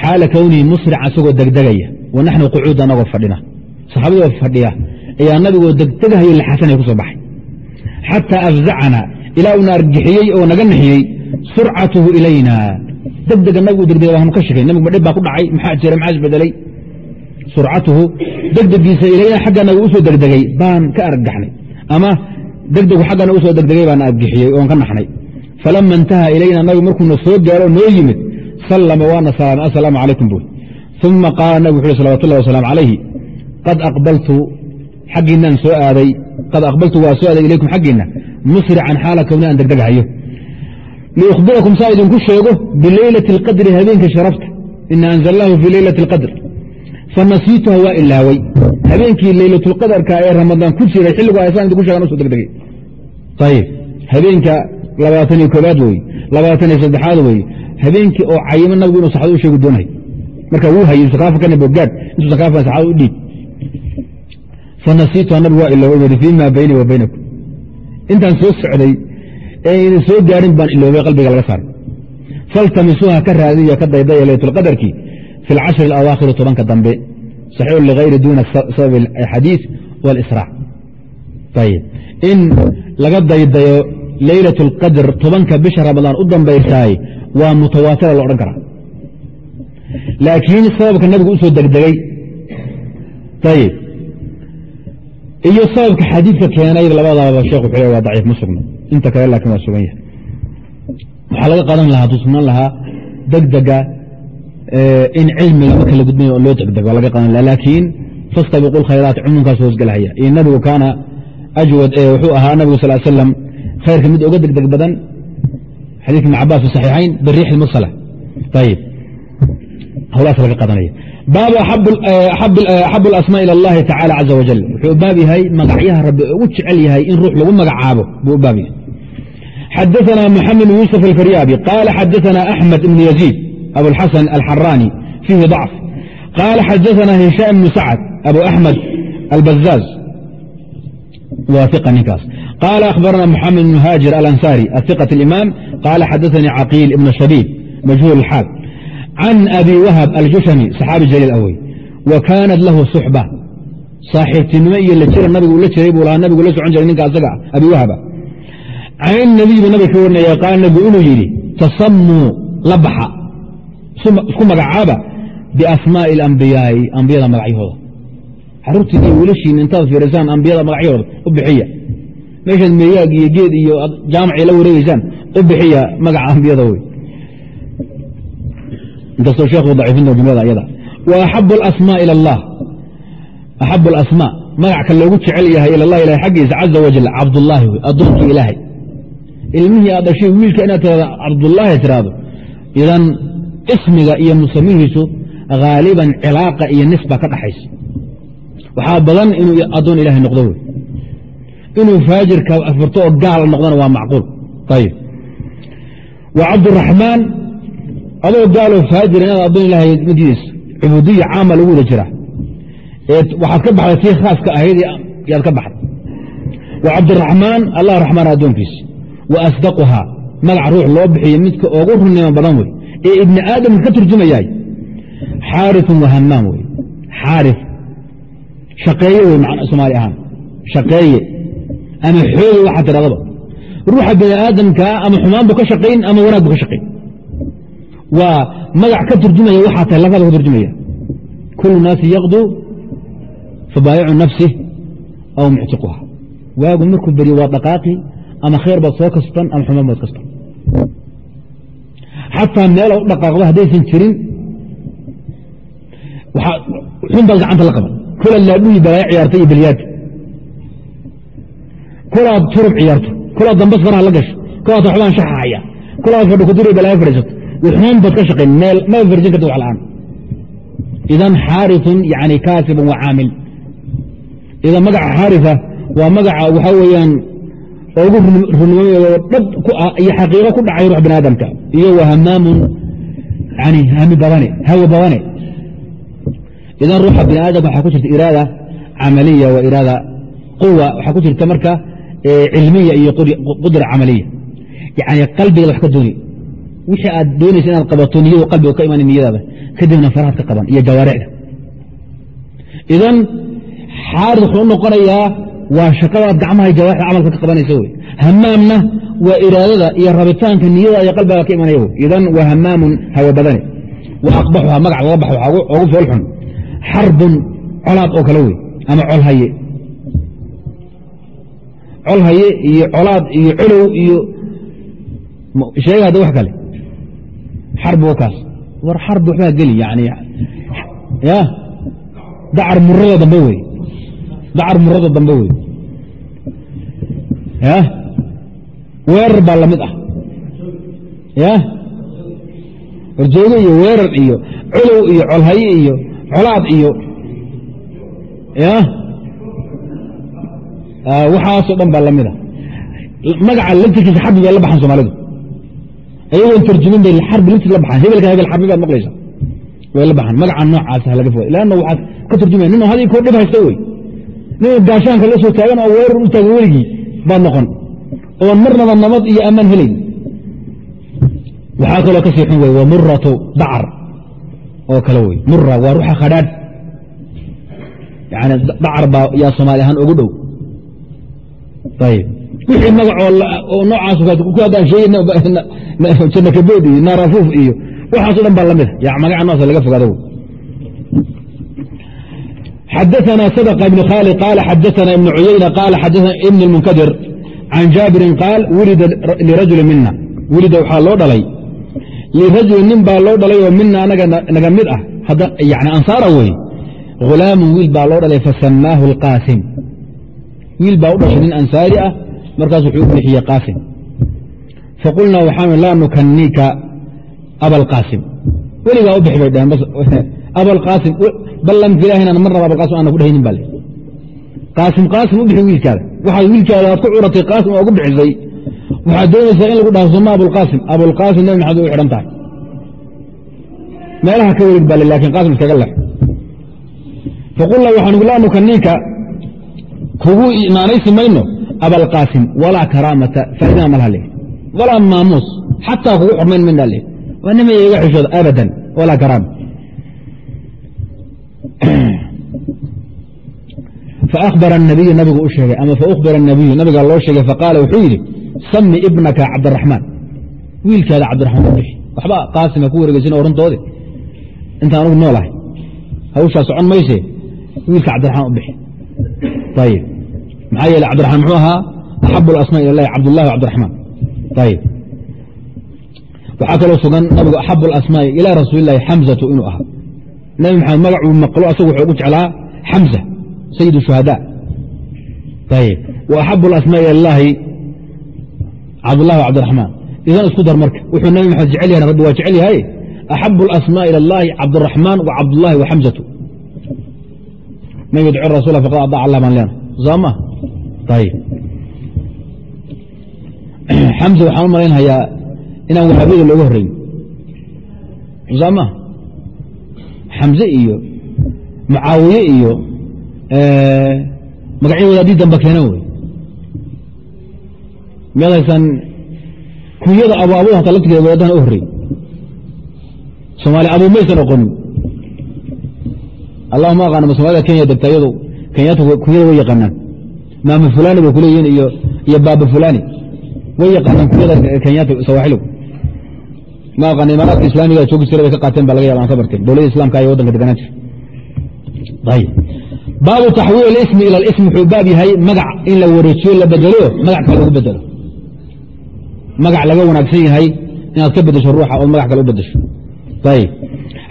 Speaker 1: xaala kownihi musrica isagoo degdegaya wa naxnu qucuuda anagoo fadhina saxaabadoo fadhiya ayaa nabigoo degdegahayo laxasanay ku soo baxay xataa afzacana ilaa uu na argixiyey oo naga nixiyey surcatuhu ilayna. Degdega nabigu degdega waanu ka shekay nabigu ma dhib baa ku dhacay maxaa jira maxaa isbedelay surcatuhu degdegiisa ilayna xagga nabigu u soo degdegay baan ka argaxnay ama degdegu xaggana u soo degdegay baan argixiyey oon ka naxnay. Falama intaha ilayna nabigu markuuna soo gaaro noo yimid. Slma waana salaam asalaamu calaykum buy uma qaala nabig wuxu uhi salawat ullahi wasalaamu calayhi. Qad aqbaltu xaggiinaan soo aaday. Qad aqbaltu waa soo aaday ilaykum xaggiinna. Musrican xaala kowni aan degdeghayo liukhbirakum saa idinku sheego bileylati اlqadri habeenka sharafta ina anzalnaahu fii leylati اlqadr fanasiituha waa ilaaway habeenkii leylatulqadarka ee ramadaan ku jiray xilligu asaan idinku sheegan uso degdegay ayib habeenka labaatan iyo koobaad wey labaatan iyo saddexaad wey habeenkii oo cayimo nabigu inu saxaada u sheegi doonay marka wuu hayey sakaafakan bogaad intuu sakaafa saxaada u dhiib fanasiituha nabigu waa ui fii ma bayni wa baynakum intaan soo socday idin soo gaarin baan iloobay qalbiga laga saaray faltamisuuha ka raadiya ka daydaya laylatulqadarkii fi alcashri alawaakhiri tobanka dambe. Saxiixu ligayri duuna sababi axadiis walisraac ayib in laga daydayo leylat اlqadr tobanka bisha ramadaan u dambaysaay waa mutawaatira lo odhan karaa. Laakiin sababka nabigu u soo degdegay. Ayib iyo sababka xadiidka keenay labadaba sheekh wuxuu waa daciif ma sugno inta kale laakiin waa sugan yahay. Waxaa laga qadan lahaa sugnaan lahaa degdega in cilmiga marka la gudbay oo loo degdego waa laga qadan laha laakiin fastabiqu lkhayraat cumuumkaas hoosgelahaya iyo nabigu kaana ajwad wuxuu ahaa nabigu sal slam khayrka mid oga degdeg badan xadidka ibn cabaas fi saxiixayn biriix mursala ayib hawlaas laga qadanaya baabu axabu alasmaa ila allahi tacala caza wajal wuxuu u baab yahay magacyaha rabbi ugu jecel yahay in ruux lagu magacaabo buu u baab yahay xadaثna mxamed bn yuusuf alfaryaabi qala xadaثna axmed ibn yaziid abuاlxasan alxarani fiihi ضacf qala xadaثna hishaam bn sacd abu axmed albazaaz waa iqa ninkaas قال أخبرنا محمد بن هاجر الأنساري الثقة الإمام قال can abi wahab aljushani saxaabi jaliil ah wa kaanat lahu suxba saaxiibtinimo iyo la jira nabigu la jiray buu lahaa nabigu la socon jiray ninka asaga abi wahaba can nabiy buu ka warinaya qaala nabigu inuu yidhi tasamuu la baxa isku magacaaba biasmaa'i alambiyaai ambiyada magacyahooda caruurtiina wiilashiina intaad fiirisaan ambiyada magacyahooda u bixiya meeshaad meeyaag iyo geed iyo jaamacay la wareegeysaan u bixiya magaca ambiyada wey inkastoo sheekhu daciifinta jumlada ayada. Wa axabu alasmaa ila allah. Axabu alasmaa magacka loogu jecel yahay ila allah ilahay xaggiisa caza wajal cabdullaahi wey addoonkii ilaahay. Ilmihii aad dhashay wiilka inaad tirahdo cabdullaahi tiraahdo. Idan ismiga iyo musamihiisu haaliban cilaaqa iyo nisba ka dhaxaysa. Waxaa badan inuu addoon ilahay noqdo wey. Inuu faajirka furto oo gaal noqdona waa macquul. Ayib wa cabduraxmaan adoo gaaloo faajir inaad addoon ilahay ma diideyso cubuudiya caama lagu wada jiraa waxaad ka baxday tii khaaska ahayd yaad ka baxday. Wa cabdiraxmaan allah raxmaan addoonkiisa. Wa asdaquhaa magac ruux loo bixiyo midka ugu runnimo badan wey. Ee ibni aadamka ka turjumayaay. Xaariun wa hammaan wey. Xaari shaqeeye wey soomaali ahaan. Shaqeeye. Ama xooge waxaa tidhahdaba ruuxa bini aadamkaa ama xumaan buu ka shaqayn ama wanaag buu ka shaqayn waa magac ka turjumaya waxaa tahay lafada ka turjumaya kulu naasi yaqduu fabaayicu nafsih aw muctiquha waagu markuu beriyo waa dhaqaaqi ama khayr baad soo kasban ama xumaan baad kasban xataa meela u dhaqaaqdo haddaysan jirin xun baad gacanta la qaban kulaad laadhuhi balaayo ciyaarta iyo balyaad kulaad turub ciyaarto. Kulaad dambas faraha la gasho. Kulaad waxbaan shaxaxaya. Kulaad fadhi kuduri balaayo fadhiisato xumaan baad ka shaqayn meel ma farjin karta wax la'aan. Idan xaariun yani kaasibun wa caamil. Idan magaca xaarifa waa magaca waxaa weeyaan ugu runimay dhab ku ah iyo xaqiiqo ku dhacay ruux bani aadamka iyo wa hamaamun yani hami badane hawa badane idan ruuxa bini aadamka waxaa ku jirta iraada camaliya wa iraada quwa. Waxaa ku jirta marka cilmiya iyo qudra camaliya. Yani qalbigaad wax ka dooni wixii aad doonaysa inaad qabato niyadu qalbiga ka iman niyadaada kadibna farahaad ka qaban iyo jawaaricda idan xaaris wuxuu u noqonayaa waa shaqadaad gacmaha jawaarixda camalka ka qabanaysa wey. Hamaamna waa iraadada iyo rabitaanka niyada iyo qalbiga ka imanaya wey. Idan waa hamaamun hawa badane wa aqbaxuha magac laga bax waxaa ugu foolxun xarbun colaad oo kale wey ama colhaye colhaye iyo colaad iyo colow iyo sheega hadda wax kale xarbi oo kaas. War xarbi waxbaa geli yani ya dacar murada dambe wey. Dacar murada dambe wey. Ya weerar baa la mid ah. Ya horjoogo iyo weerar iyo colow iyo colhaye iyo colaad iyo ya waxaasoo dhan baa la mid a magaca laftirkiisa xarbi bay la baxaan soomaalidu ayagoon tarjumin bay xarbi laftiis la baxaan hebelka hebel xarbi baad maqlaysa way la baxaan magaca noocaasa halaga foga lanna waxaad ka turjumaya nin haddii koo dhib haysta wey. Nin gaashaanka la soo taagan oo weerar u taagan weligii baad noqon. Oon marnaba nabad iyo ammaan helayn. Waxaa kaloo ka sii xun wey wa muratu dacar oo kale wey. Mura waa ruuxa khadhaadh. Yani dacar baa yaa soomaali ahaan ugu dhow. Ayib wixii magacoo noocaas ku haddaan sheegay janna kabood iyo naarafuuf iyo waxaaso dhan baa lamida ya magaca noocaas laga fogaado xadaثna sadq ibn khali qala xadaثna ibn cuyayna qala xadaثna ibn اlmunkadir can jaabirin qaal wulida lirajuli mina wulida waxaa loo dhalay lirajuli nin baa loo dhalay oo mina anaga naga mid ah yani ansaara wey hulaamun wiil baa loo dhalay fasamaahu اlqaasim wiil baa u dhashay nin ansaari ah markaas wuxuu u bixiyey qaasim. Faqulnaa waxaan laa nukaniika abalqaasim weligaa u bixi bay dhaheen <laughs> abalqaasim ballanka ilahi inaan mar naba abalqaasim aana ku dhehaynin baa le qaasim qaasim u bixi wiilkaada. Waxaad wiilkaada aad ku curatay qaasim oo ugu bixisay. Waxaad doonaysaa in lagu dhaho soma abulqaasim abulqaasim nabi maxamed u xidhan tahay. Meelaha ka werig baa le laakiin qaasim iskaga lex faqulnaa waxaan laa nukaniika kugu imaanaysi mayno abalqaasim walaa karaamata faaidana ma laha leh walaa maamuus xataa kugu xurmayn mindha leh waa nimay iga xishooda abadan walaa karaama faabara nabiyu nabigu u sheegay ama faubira nabiyu nabigaa loo sheegay faqaala wuxuu yidhi sami ibnaka cabdiraxmaan wiilkaada cabdiramaan bixi waxba qaasima ku wareegeysin oo intaan anugu noolahay hawshaa socon mayse wiilka cabdiraxmaan u bixi maxaa yeele cabdiraxmaan muxuu ahaa axabu alasmaa ila lahi cabdullahi cabdiraxmaan. Ayib waxaa kaloo sugan nabigu axabu alasmaai ilaa rasuulilahi xamzatu inuu ahaa. Nabi maxamed magacuu maqlo asagu wuxuu ugu jeclaa xamza sayid shuhada ayib wa axabu alasmaa ila llaahi cabdullahi cabdiraxmaan. Idan isku dar marka. Wuxuu nabi maxamed jecel yahan rabbi waa jecel yahay? Axabu alasmaa ila allahi cabdiraxmaan wa cabdullahi wa xamzatu. Man yudci rasuula faqad adaac allah baan leena soo ma xamza waxaan u malaynhayaa inaan wahaabiyada looga horreyn soo ma xamze iyo mucaawiye iyo magacyadooda haddii damba keena wey miyaadaysan kunyada abu abu hata laftigeeda wadana u horrey soomaali abu maysan oqonin allahuma aqaana ma somalida kenya degta iyadu kenyaata kunyada way yaqaanaan maama fulani bay kuleeyihiin iyo baaba fulani way yaqaanaan kuryada kenyaata sawaaxilu ma aqaan imaaraadka islaamiga joogi jira bay ka qaateen ba laga yaba aan ka barteen dowladda islamka iyo waddanka deganaan jir ayb baabu taxwiil ismi ila ism wuxuu baab yahay magac in la wareejiyo la bedelo magac kale lagu bedelo magac laga wanaagsan yahay inaad ka bedesho ruuxa ood magac kale u bedesho ayb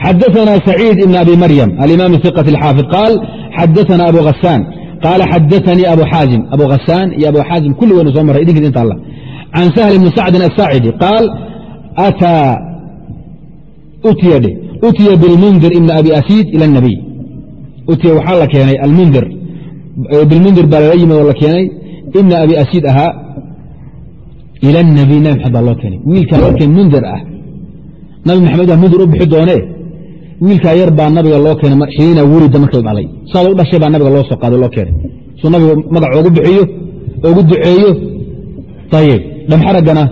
Speaker 1: xadaثna سacيid ibn abi maryam alimaam ثiqة الxaafid qaal xadaثna abu hasaan qaala xadaanii abu xaazim abu hasaan iyo abu xaazim kulli waynu soo maray idinkiis inta alla can sahl bni sacdin asaacidi qaal ataa utiya bilmundir ibn abi asiid ila nabiy utiya waxaa la keenay almundir bilmundir baa lala yimid oo la keenay ibna abi asiid ahaa ila nabiy nabi maxamed baa loo keenay wiilkaa warkeen mundir ah nabi maxamed baa mundir u bixi doonee wiilkaa yar baa nabiga loo keenay xiina wulida markii la dhalay saada u dhashay baa nabiga loo soo qaaday loo keenay. Suu nabigu magac oogu bixiyo oogu duceeyo. Ayib dhamxaraggana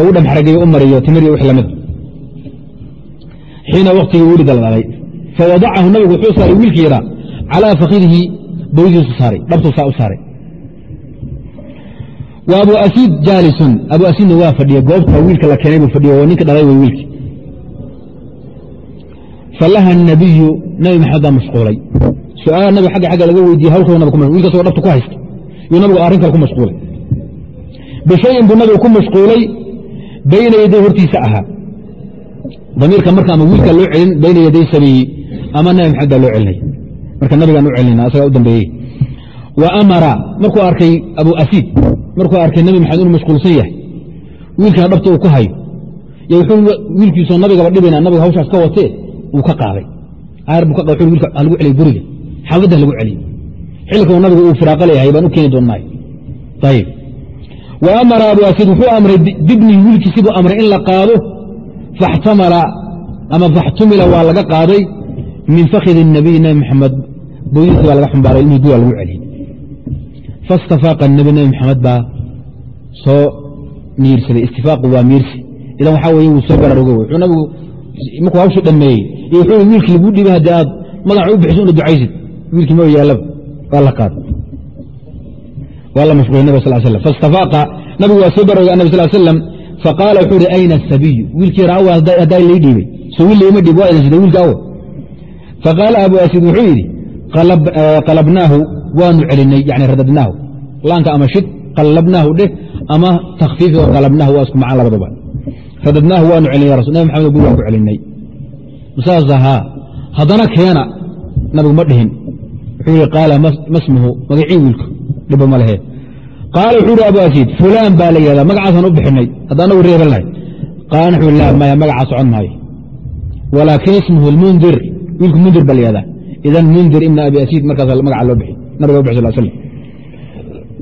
Speaker 1: ogu dhamxarageeyo u mariyo. Timir iyo wix la mid. Xiina waktigii wulida la dhalay. Fawadacahu nabigu wuxuu saaray wiilkii yaraa calaa fakidihi bawdiisu saaray dhabtuu saa u saaray. Wa asiid jaalisun. Abu asiidna waa fadhiya goobta wiilka la keenay buu fadhiyo oo ninka dhalay wey wiilki falaha الnabiyu nabi maxamed baa mashquulay su'aala nabiga agga agga laga weydiye hawlkooda nabig wiilka asagoo dhabta ku haysta yuu nabigu arrin kale ku mashquulay bishayin buu nabigu ku mashquulay bayna yaday hortiisa ahaa damiirka marka ama wiilka loo celin bayna yaday sabiyi ama nabi maxamed baa loo celinay marka nabigaan u celinayna asagaa u dambeeyey wa amara markuu arkay abu asiid markuu arkay nabi maxamed inuu mashquulsan yahay wiilkana dhabta uu ku hayo yo wuxuu wiilkiisoo nabigaba dhibayna nabiga hawshaas ka watee uu ka aaday lagu celiy guriga. Xaafadda halagu celiy xilkau nabigu uu firaaqo leeyahay baan u keeni doonnaa wa amara abuasid wuxuu amray dibnihi wiilkii siduu amray in la qaado. Faxtamala ama faxtumila waa laga qaaday. Min fakhidi الnabiy nabi maxamed booyintii baa laga xumbaaray inuu duwa lagu celiyey fastafaaqa nabi nabi maxamed baa soo miirsaday istifaaqu waa miirsi. Idan waxaa weeye wuu soo bararuga w markuu hawshii dhameeyey iyo wuxuu wiilkii lagu dhibay haddii aad magaca u bixiso una ducaysid. Wiilkii ma yaallaba waa la qaad waa la mashquulay nabig sal slam faistafaaqa nabigu waa soo bararogay annabi sal slam faqaala wuxuu uhi ayna asabiyu wiilkii yar awa haddaa lay dhiibay so wiil layma dhiib waa idan sida wiilka awa faqaala abu asiid wuxuu yidhi qalabnaahu waanu celinay yani radadnaahu. Laanka ama shid qallabnaahu dheh ama takfiifi oo qalabnaahu waa isku macaan labaduba radadnaahu waanu celin ya rasul nabi maxamed guri waan ku celinay saas ahaa haddana keena nabigu ma dhihin wuxuu yihi qaala masmuhu magacii wiilku dhiba ma lehe qaala wuxuu ihi abu asiid fulaan baa la yihahdaa magacaasaan u bixinay hadda anagu reeban lahay qaala wuxuu la maya magacaa socon maayo walaakin ismuhu lmundir wiilku mundir baa la yihahdaa idan mundir ibna abi asiid markaas magaca loo bixi nabiga u bixi sal slam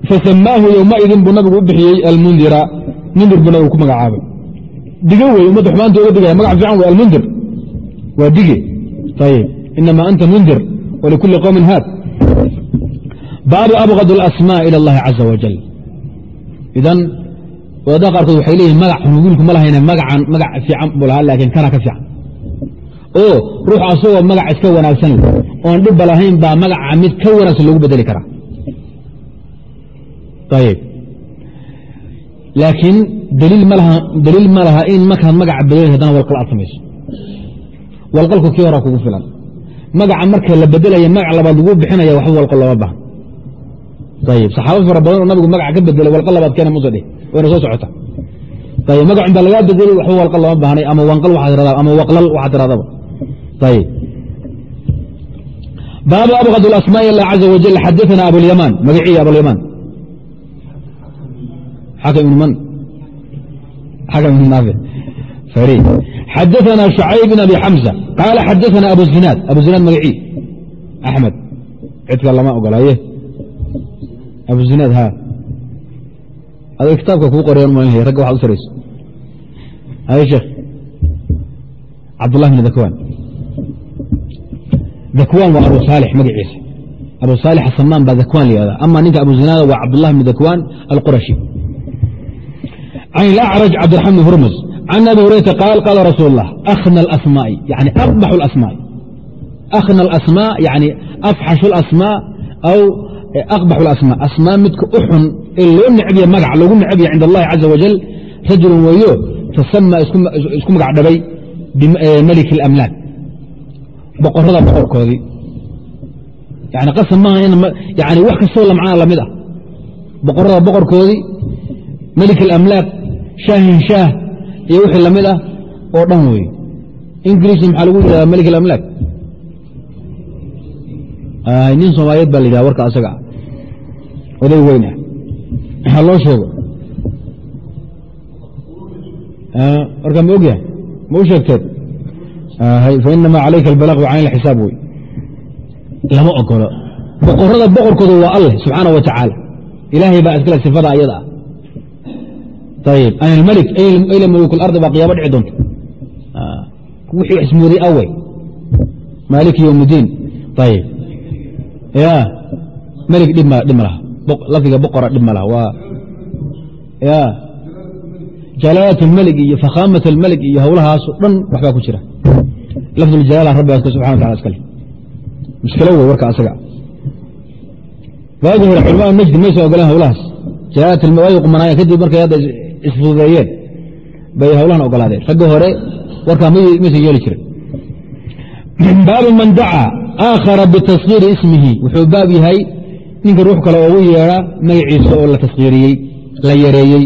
Speaker 1: fasamaahu yowmaidin buu nabigu u bixiyey almundira mundir buu nabigu ku magacaabay dige wey ummadda xumaanta oga digaya magac fiican wey almundir waa dige ayib inama anta mundir wlikuli qowmin haad baabu abgad اlasmاء ilى اllahi caza wajal idan wadada qaarkood waxay leeyihin magac xun wiilku ma lahayne magacan magac fiican buu lahaa laakiin kana ka fiican oo ruux asagoo magac iska wanaagsan leh oon dhibba lahayn baa magaca mid ka wanaagsan loogu bedeli karaa ayib laakiin daliil ma laha in markaad magaca bedelay haddana walqal aad samayso walqalku kii horaa kugu filan magaca marka la bedelaya magac labaad lagu bixinaya waxba walqal looma bahan ayib saxaaba fara badan oo nabigu magaca ka bedelay walqal labaad keena musa dhih wayna soo socota ayib magacun baa lagaa bedelay waxba walqal looma baahnay ama wanqal waxaad tirada ama waqlal waxaad tiradaba ayib baabu abgad اlasmاء ilah caza wajal xadaثana abulyamaan magacii abulyamaan xakam ibn man xakam ibn naafic فريد xadaثna شhucayb بن abi xamزة qaala xadaثna abu zinaad abu zinaad magacii axmed cidka lama ogolaaye abu zinaad ha adg kitaabka kuu qoryan mal ragga waxad u sarayso haye sheekh cabdالlah بn dakwan dakwan waa abu saalix magaciisa abu saalix asamaan baa dakwan la yihahda ama ninka abu zinaad waa cabdالlah بn dakwan alqurashi can اlأcraj cabdiرaحman بn hurmز can abi hurayrata qaal qaala rasuul اllah akhna alasmaa'i yani aqbaxu alasmaa'i akhna alasmaa yani afxashu alasmaa aw aqbax اlasmaa asmaa midka u xun ee loo necbiya magac loogu necbiya cind allahi caza wajal rajulun weeyo tasama isku magac dhabay bimelik اlamlaak boqorada boqorkoodii yani qasab maaha yani wax kastoo lamcana lamid ah boqorada boqorkoodii melik alamlaak shaahin shaah iyo wixii la mid ah oo dhan weeye ingiriisna maxaa lagu yidhahda melik alamlaak nin soomaaliyeed baa la yidhaha warka asaga. Oday weyn ah. Loo sheego? Warkaa ma ogyahay? Ma u sheegteed? Fainama calayka albalaaq can ilxisaab wey lama ogolo boqorada boqorkooda waa alleh subxaana wa tacaala ilaahay baa iskale sifada ayada ah an malik aylam mlk ardi baa qyaamo dhici doonta wuxuu ismooday awey maaliki ymdiin malik dhib ma laha lafdiga boqora dhib ma laha jalaalat اlmelig iyo fakhaamat اlmelig iyo howlahaaso dhan waxbaa ku jira lafduljalala rabbi subxana wa taala iskale mushkilo wey warka asaga waagi culmaa najdi maysa ogolaan howlahaas jalalat waagi qumanaayan kadib markay hadda isfududeeyeen bay howlahan ogolaadeen ragga hore warkaa maysan yeeli jirin baabu man dacaa aakhara bitashiiri ismihi wuxuu baab yahay ninka ruux kale ugu yeedha magaciisa oo la taskhiiriyey la yareeyey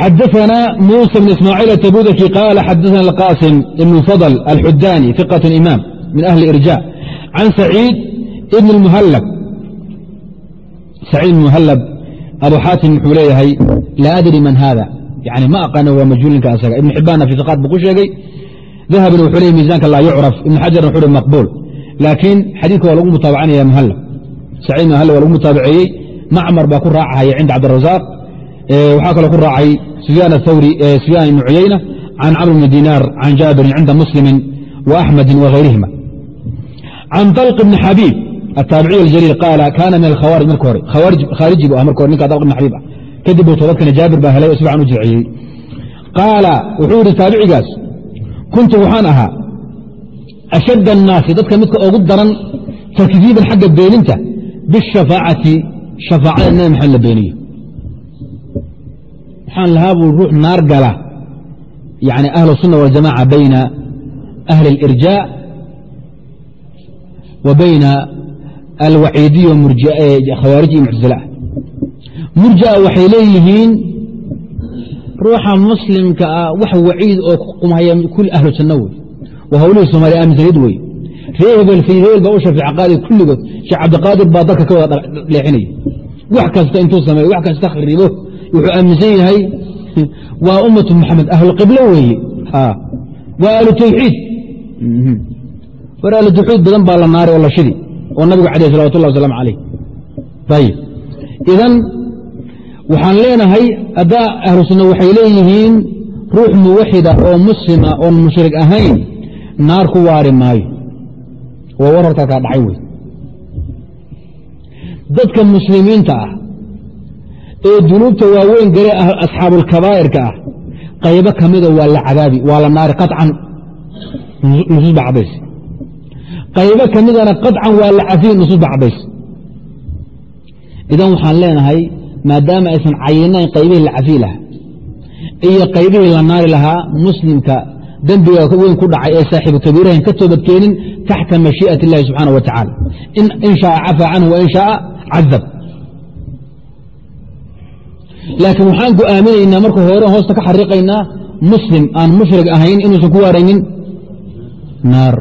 Speaker 1: xadaثna muسى بن ismاعيل التbudki qال xadaثna القاsم بن الفضل الxudاni ثقة imام min أhli irjاء can سacيid بn الmhلb سacيid بن mhلb abu xaatim wuxuu leeyahay laa adri man haada yani ma aqaano waa majhuulinka asaga. Ibn xibbaanna fi saqaad buu ku sheegay. Dahabina wuxuu leeyay miisaanka laa yucraf. Ibn xajarna wuxuu hi maqbuul. Laakiin xadiidka waa lagu mutaabacanaya mhall saciid mahall waa lagu mutaabaceeyey. Macmar baa ku raacahaya cinda cabdirasaaq waxaa kaloo ku raacay sufyaan ibn cuyayna can camr bni dinaar can jaabirin cinda muslimin wa axmedin wa hayrihima can alq ibni xabiib ataabicy jliil aal kaana min akhawaarij mark hore khaariji bu ah mar hore ninka dabn xabiib ah kadib buu toobadkane jaabir baa helay oo si fiican u jirciyey qaala wuxuu ihi taabicigaas kuntu waxaan ahaa ashadd annaasi dadka midka ugu daran takdiiban xagga beeninta bishafaacati shafaacada nabi maxamed la beeniyo waxaan lahaabuu ruux naar gala yani ahlu sunna waljamaca bayna ahli اlirjaa wa bayna alwaciidiya khawaarij iyo muctazila murjia waxay leeyihiin ruuxa muslimka ah wax waciid oo ku qumhaya kul ahlu janno wey. Waa hawlihii somaaliya aaminsaneed wey. Ree hebel fi hebel baa u shafeec qaaday kulligood sheekh cabdiqaadir baa dalka ka wada leexinaya wax kasta intuu sameeyo wax kasta kharibo wuxuu aaminsan yahay <laughs> waa ummatu maxamed ahlulqiblo weeye waa ahlu tawxiid. War ahlu tawxiid badan baa la naaray oo la shidi oo nabigu cadey salawat ullah waslaam calayh. Ayib idan waxaan leenahay haddaa ahlu sunna waxay leeyihiin ruux muwaxida oo muslima oon mushrik ahayn naar ku waari maayo. Waa war hortalkaa dhacay wey dadka muslimiinta ah ee dunuubta waaweyn gale asxaabulkabaa'irka ah qaybo ka mida waa la cadaabi waa la naari qaطcan nusuus ba cadays qaybo ka midana qaطcan waa la cafiy nusuus ba cadays idan waxaan leenahay maadaama aysan cayinayn qaybihii la cafiy lahaa iyo qaybihii la naari lahaa muslimka dembiga weyn ku dhacay ee saaxiibu kabiirahan ka toobadkeenin taxta mashii'at اllahi subxaana wa tacaala. In shaaa cafaa canhu wain shaaa cadab laakiin waxaan go'aaminaynaa marka hore hoosta ka xariiqaynaa muslim aan mushrik ahayn inuusan ku waaraynin naar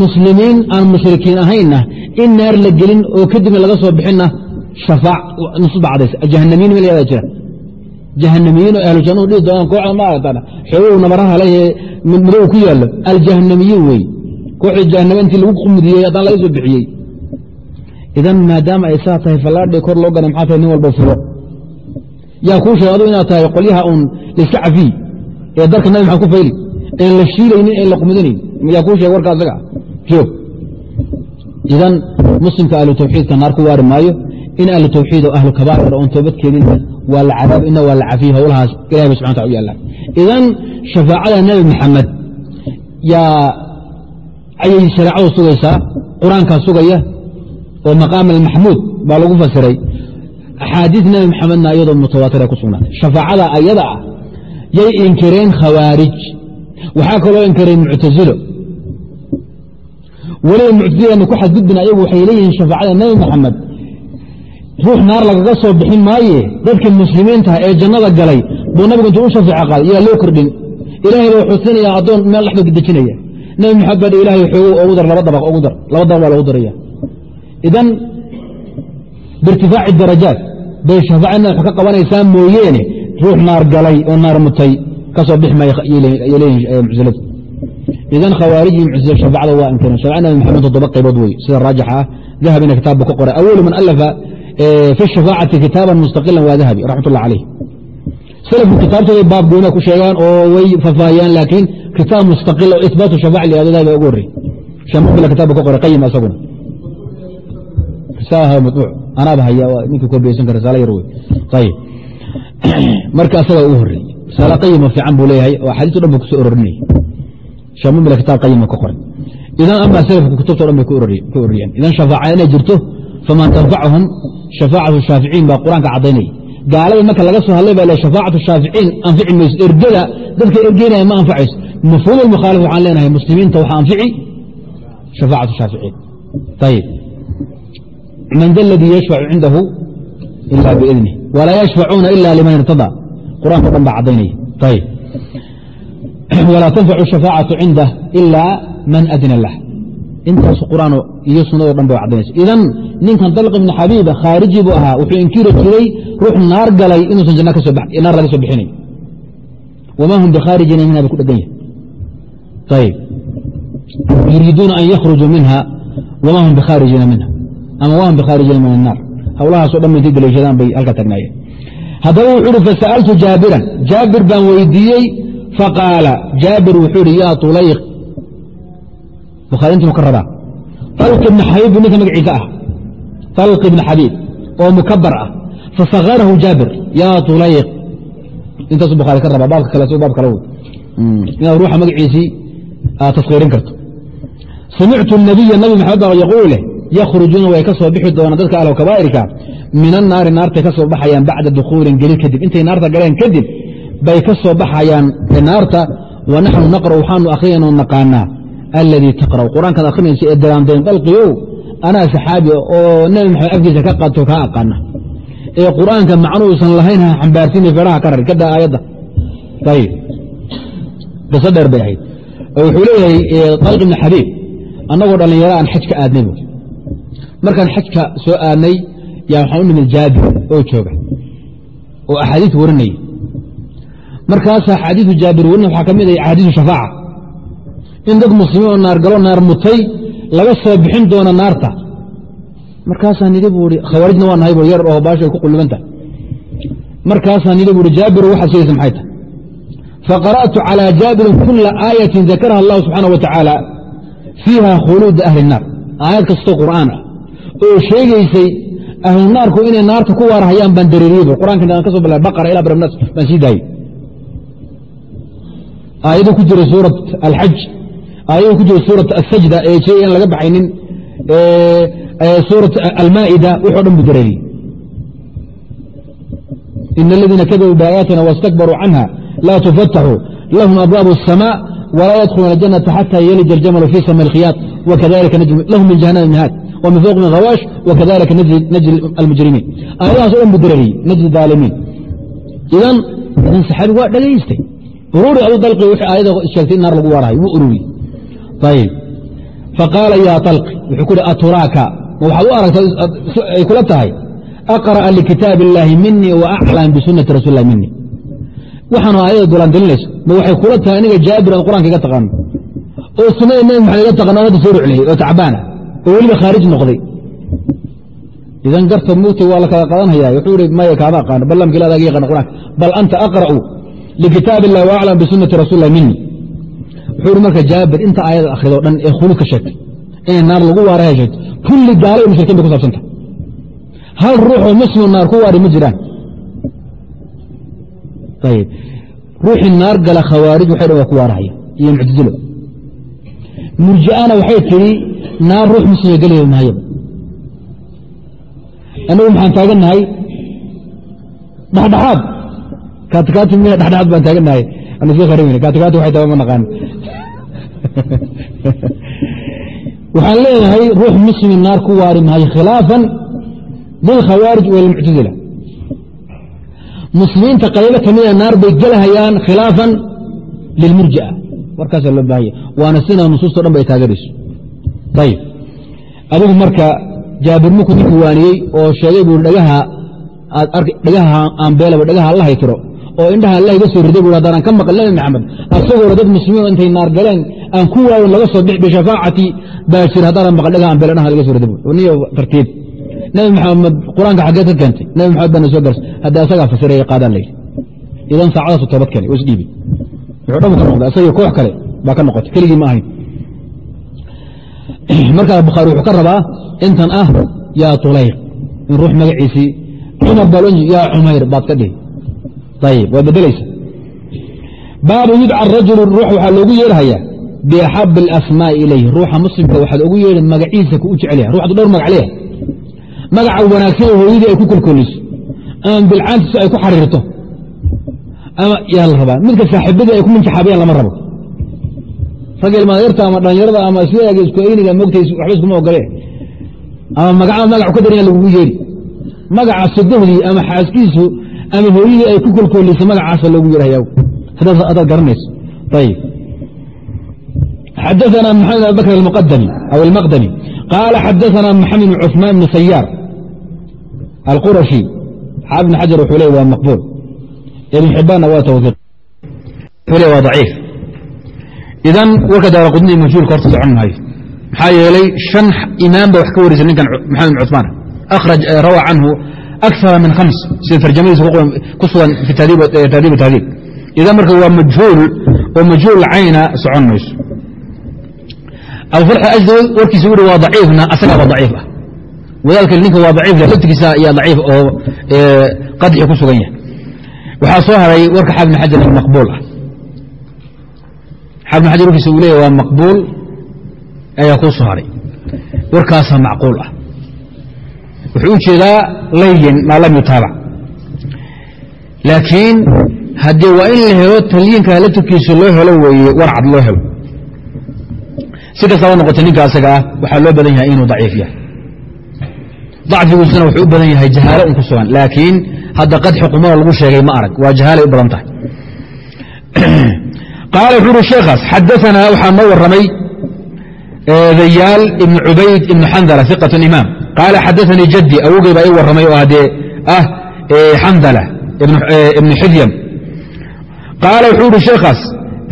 Speaker 1: muslimiin aan mushrikiin ahaynna in naar la gelin oo kadibna laga soo bixinna jahanamiyiin oo ahlu jannuhu dhihi doonaan kooxda ma aragtaan xoogow nabaraha leh madow ku yaallo. Aljahanamiyiin wey. Kooxda jahaname intii lagu qumudiyey haddana laga soo bixiyey. Idan maadaama ay saa tahay fallaadhay kor loo ganay maxaa tahay nin walba fulo. Yaa kuu sheeg inaad tahay qolyaha uun layska cafiy ee darka nabi maxaad ku fayli? Een la shiilaynin een la qumudanayn yaa kuu sheeg warka asaga joog idan muslimka ahlu tawxiidka naar ku waari maayo in ahlu tawxiid oo ahlu kabaa'ir oon toobadkeeninna waa la cadaab ina waa la cafiy howlahaas ilahay ba subxana wataala u yaallaan idan shafaacada nebi maxamed yaa ayay shareecadu sugaysaa qur'aankaa sugaya oo maqaam almaxmuud baa lagu fasiray axaadiis nebi maxamedna iyadoo mutawaatira ku sugnaatay shafaacada ayada ah yay inkireen khawaarij. Waxaa kaloo inkireen muctasilo weliba muctasilana ku xadgudbin ayagu waxay leeyihiin shafaacada nebi maxamed ruux naar lagaga soo bixin maaye dadkii muslimiintaha ee jannada galay buu nabigu intuu u shafeeco qaaday yaa loo kordhin ilahay baa xusinaya addoon meel dhexda dejinaya. Nebi maxamed baa ilahay xoogo ogu dar laba dabaq ogu dar laba dabaq baa logu daraya idan biirtifaaci darajaat bay shafaacadna wax ka qabanaysaa mooyeene ruux naar galay oo naar mutay ka soo maayo leeyihiin mucsiladu idan khawaariji mucsil shafaacada waa inkireen shafaca nabi maxamed toddoba qaybood wey sida raajixa ah dahabina kitaab buu ka qoray awalu man alafa fi shafaacati kitaaban mustaqilan waa dahabi raxmat ullah caleyh salafku kitaabtooda baab goona ku sheegaan oo way fafaahiyaan laakiin kitaab mustaqil oo ihbaatu shafac la yahdo dahabi ugu horrey shamubila kitaab buu ka qoray qayim asaguna madbuuc anaaba haya ninkii koobiyeysan kara risaalo yar wey ayib marka asagaa ugu horrey risaalo qayima fiican buu leeyahay oo axaadiisto dhan buu ku soo ororinayay shamubila kitaab qayima ka qoray idan ama salafku kutubto dhan bay ku ororiyeen idan shafaaca inay jirto faman tanfachum shafaacatu shaaficiin baa qur'aanka caddaynaya gaalada marka laga soo hadlay baa le shafaacatu shaaficiin anfici mayso ergada dadka ergeynaya ma anfacayso mafhuum almukhaalif waxaan leenahay muslimiinta waxa anfici shafaacatu shaaficiin ayib man da aladii yashfacu cindahu ila biidnih walaa yashfacuuna ila liman irtadaa qur'aanka o dhan baa caddaynaya ayib walaa tanfacu shafaacatu cindah ila man adina lah intaas quraan iyo sunado dhan ba caddaynaysa idan ninkan dalq ibni xabiiba khaariji buu ahaa wuxuu inkiri jiray ruux naar galay inuusan naar laga soo bixinayn wama hum bikhaarijina minha bay ku dhegan yahay ayib yuriiduuna an yakhrujuu minha wama hum bikhaarijina minha ama wahum bikhaarijina min annaar hawlahaasoo dhan ba intay daliishadaan bay halka tagnaayeen haddaba wuxuu uhi fasa'altu jaabiran jaabir baan weydiiyey faqaala jaabir wuxuu ihi yaa tulayq bukhaari intuu ka rabaa alq ibni xabiib buu ninka magaciisa ah alq ibni xabiib oo mukabar ah fasakarahu jaabir yaa tulayq intaasu bukhaari ka rabaa baabka kale s baab kale inaad ruuxa magaciisii aad taskiirin karto samictu nabiya nabi maxamed baa yaquulu leh yakhrujuuna way ka soo bixi doonaan dadka ahlo kabaa'irka min annaari naartay ka soo baxayaan bacda dukhuulin gelid kadib intay naarta galeen kadib bay ka soo baxayaan naarta wa naxnu naqra waxaanu akhriyayno naqaanaa aladii taqra'u qur'aankaad akhrinaysa ee daraandayn dalqiyow anaa saxaabi oo nebi maxamed afkiisa ka qaato kaa aqaana. Ee qur'aanka macnuusan lahayn ha xambaarsiina feraha ka rar kada aayadda. Ayib qiso dheer bay ahayd. Wuxuu leeyahay dalq ibni xabiib annagoo dhallinyaro aan xaj ka aadnay bu markaan xajka soo aadnay yaa waxaan u nimid jaabir oo jooga oo axaadiis warinaya markaasa axaadiisu jaabir warina waxaa ka mid ah axaadiisu shafaaca in dad muslimiin oo naar galo naar mutay laga soo bixin doono naarta markaasaa nidi buu i khawaarijna waa nahay bu yar oo baasha ay ku qullibanta markaasaa nidi bu i jaabiru waxaad sheegaysa maxay tahay faqara'tu calى jaabirin kula aayatin dakaraha allahu subxaana wa tacaala fiiha khuluuda ahli الnaar aayad kastoo qur'aan ah oo sheegaysay ahlu naarku inay naarta ku waarahayaan baan dareeriyeybu qur'anka intaan ka so bilay baqara ila barabnas baan sii daayey aayado ku jira suuraة alxaj aayado ku jira suuraة asajda ee sheegay in laga baxaynin suuraة almaa'ida wuxoo dhan buu dareeriyey in aladiina kadabuu biaayaatina wastakbaruu canha laa tufataxu lahum abwaabu الsamاء walaa yadkhuluuna اjanata xata yalija اljamalu fi sami اlkhiyaad wakadalika lahum min jahanama mihaad wa min fowqihim hawaash wakadalika najri almujrimiin aayadahaas o dhan buu dareeriyey najri daalimiin idan idan saxaabigu waa dhagaystay ururi adu dalqi wixii aayada sheegtay in naar lagu waarahay wuu ururiyey ayib faqaala yaa dalqi wuxuu ku uhi aturaaka? Ma waxaad u aragta ay kula tahay? Aqra'a likitaab illaahi minii wa aclam bisunati rasul lah minii waxaanu aayada dulaandalinayso ma waxay kula tahay aniga jaabir aan qur'anka iga taqaano oo sunada nebi maxamed iga taqaano hadda soo rucleyey oo tacbaana oo weliba khaarij noqday. Idan garta mugti waa la kala qadanhayaa wuxuu ihi maya kaama aqaano ballamka ila adaga yaqaana qur'anka bal anta aqra'u likitaab illah wa aclam bisunati rasul lah minii wuxuu ihi marka jaabir inta aayada akhrido dhan ee khuluud ka sheegtay inay naar lagu waaraha sheegto kulli gaalo iyo mushrikiin bay ku saabsanta hal ruuxoo muslim naar ku waari ma jiraan. Ayib ruuxii naar gala khawaarij waxay dhan waa ku waarahaya iyo muctazilo. Murji'ana waxay tidhi naar ruux muslima gelaya maayaba annagu maxaan taagannahay? Dhexdhexaad kaatikaati m dhexdhexaad baan taagannahay ana soo kharibin kaatikaati waxay tahay ma naqaan. <laughs> Waxaan leeyahay ruux muslimi naar ku waari maayo khilaafan lilkhawaarij walmuctazila muslimiinta qaybo kamida naar bay gelhayaan khilaafan lilmurjia warkaasaa loo baahanya waana sina nusuusto dhan ba ay taaganayso. Ayib adigu marka jaabir muku waaniyey oo sheegay buu dhagaha dhagaha aanbeelaba dhagaha alla haytiro oo indhaha alla iga soo riday bu haddaan ka maqal nabi maxamed asagoona dad muslimiin intay naar galeen aan ku waayon laga soo bix bishafaacati baashir haddaanan maqal dhagaha aanbeele dhaha laga soo riday niyo tartiib. Nabi maxamed qur'aanka xaggeed ka keentay. Nabi maxamed baana soo gars haddii asagaa fasiraya qaadaan layidhi idan saacadaasu toobad kale waa isdhiibi wuxuu dhabu ka noqday asagii koox kale baa ka noqotay keligii ma ahayn. <clears throat> Markaa bukhaari wuxuu ka rabaa intan ah yaa tulayq in ruux magaciisii cumar baa loo yaa cumayr baad ka dhihi ayib waad bedelaysa baabu yudca rajulu ruux waxaa loogu yeerhayaa biaxab alasmaa'i ilayh ruuxa muslimka waxaad ugu yeedhi magaciisa ku u jecel yahay ruuxdu dhowr magac leeyahay. Magaca wanaagsan oo hooyadii ay ku kolkoliso ama bilcaantiisu ay ku xariirto ama yaa la rabaa midka saaxiibadii ay ku minjaxaabayaan lama rabo. Ragga ilmaayarta ama dhallinyarada ama sidaga isku eyniga mogtays waxba iskuma ogole ama magaca magac ka daranya lagugu yeedhi. Magaca sodohdii ama xaaskiisu ama hooyadii ay ku kolkoolisa magacaasa loogu yidhahya hadaad garanayso xadaana maxamed abibakr aw almaqdami. Qaala xadaana maxamed cuثmaan bn sayaar alqurashi. Xaabn xajar wuxuu le waa maqbuul. Ibn xibbaanna waa tawii waa aciif idan warka daara qudnii horta socon maayo. Maxaa yeelay han imaam ba wax ka warisa ninkan maxamed bn cumaan rawa canhu akara min khams sida tarjamadiisa ku sugan tahdiib tahdiib idan marka waa majhuul oo majhuul cayna socon mayso abufarx ajdawi warkiisa ui waa daciifna asagaaba daciif ah wadaalka ninka waa daciif laftigiisa ayaa daciif oo qadxi ku sugan yahay waxaa soo haray warka xaafid bn xajar maqbuul ah xaafid bn xajar warkiisa uu haray warkaasaa macquul wuxuu u jeedaa layyin maa lam yutaabac laakiin haddee waa in la helo talyiinka laftirkiisa loo helo weeye warcad loo helo. Si kastaba noqotay ninka asaga ah waxaa loo badan yahay inuu daciif yahay. Dacfiguusuna wuxuu u badan yahay jahaalo un ku sugan. Laakiin hadda qadxi qumada lagu sheegay ma arag waa jahaalay u badan tahay. <clears throat> Qaala wuxuu uhi sheekhaas xadaanaa waxaa noo warramay dayaal ibn cubayd ibn xandala iqat imaam qaala xadaanii jaddi awogey baa ii warramay oo haddee ah xandala ibn xidyam qaala wuxuu uhi sheekhaas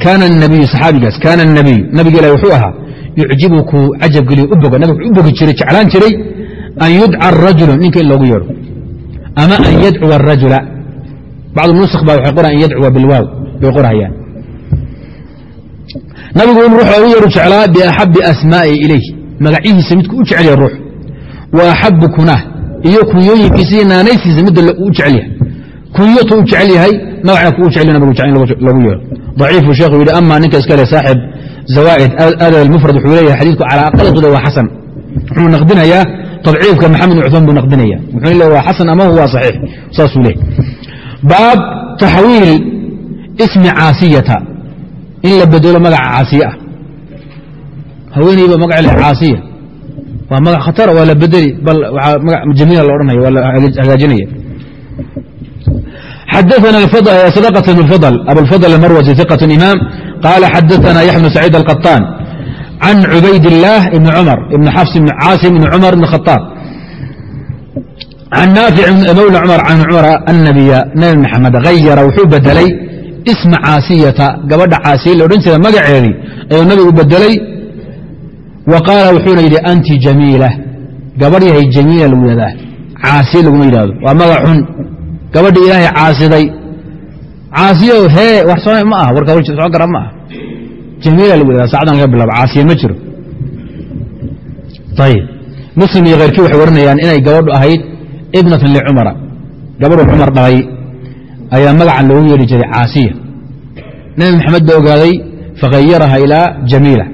Speaker 1: kaana nabiyu saxaabigaas kaana nabiyu nabiga ilahi wuxuu ahaa yucjibuku cajabgeliyo u boga u bogi jiray jeclaan jiray an yudca arajulu ninka in loogu yeedho ama an yadcuwa arajula bacdu nusakh baa waxay qoraan an yadcuwa bilwaaw bay qorhayaan nabigu in ruux loogu yeedhu jeclaa biaxabi asmaa'i ilayh magacihiisa midku u jecel yahay ruux wa axabu iyo kunyooyinkiisa iyo naanaysiisa midda u jecel yahay. Kunyotu u jecel yahay magacna ku u jecel nabigu jecel in loogu yeedho daciifu sheekhu yidhi ama ninka iska leh saaxib zawaaid adab almufrad wuxuu leeyahay xadiidku calaa aqalatuda waa xasan. Wuxuu naqdinayaa tabciifka maxamed ibn cuثmaan buu naqdinaya wuxuu leeyahay waa xasan ama huwa saxiix? Saasuu leeyahy baab taxwiil ismi caasiyata. In la bedelo magaca caasiye ah. Haweeneyba magac leh caasiya waa magac khatara waa la bedeli bal waxaa magac jamiila la odhanaya waa la hagaajinaya xadaثna صدقة بن الفضل أبوالفضل المروزي ثقة إمام قال xadaثna يحيى بن سعيد القطان عن عubayd اللaه بن cمر بن xفs بن cاaصم بن cمر بن خطاaب عن ناaفع mولى cمر عن cمر النبي نبي محaمد غayara wuxuu bedelay اسمa cاasiyةa gabadha caasiya la odhan jira magaceedii ayuu nabigu bedelay wa qaala wuxuuna yidhi anti jamiilة gabadh yahay jamiila lagu yihahdaa caasiye laguma yidhahdo waa magac xun. Gabadhi ilaahay caasiday. Caasiyo hee wax soo ma aha. Warka soo gara ma aha. Jamiila lagu yihahda sacdan laga bilaabo. Caasiye ma jiro. Ayib muslim iyo khayrkii waxay warinayaan inay gabadhu ahayd ibnatan licumara gabadhu cumar dhalay. Ayaa magacan loogu yeedhi jiray caasiya. Nebi maxamed baa ogaaday fakhayaraha ilaa jamiila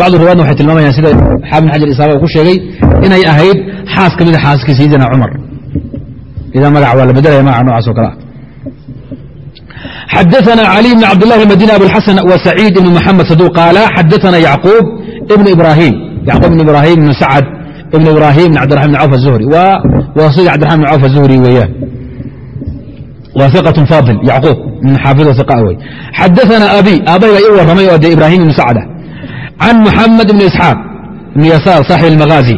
Speaker 1: bacdu riwaadna waxay tilmaamayaan sida xaafin xajar isaaba uu ku sheegay inay ahayd xaas ka mida xaaskii sayidina cumar idaa magac waa la bedelaya magaca noocaas oo kale ah xadaثna عlي بن cabd لlah madini abuاlxasan w سacيid ibn mxamed sadu qaala xadaثna yacquub ibn ibrahim yacquub ibn ibrahim ibn sacd ibn ibrahim ibn cabdiرaحman بn cawf الzuhri waa wasigi cabdiرaحman بn cawf الzuhri weeyaan waa iqaة faadil yacquub min xaafiظ iqa wey xadaثna abi aabayga i warramay oo de ibrahim ibn sacda can muxamed ibn isxaaq ibn yasaar صaaxib اlmagaazi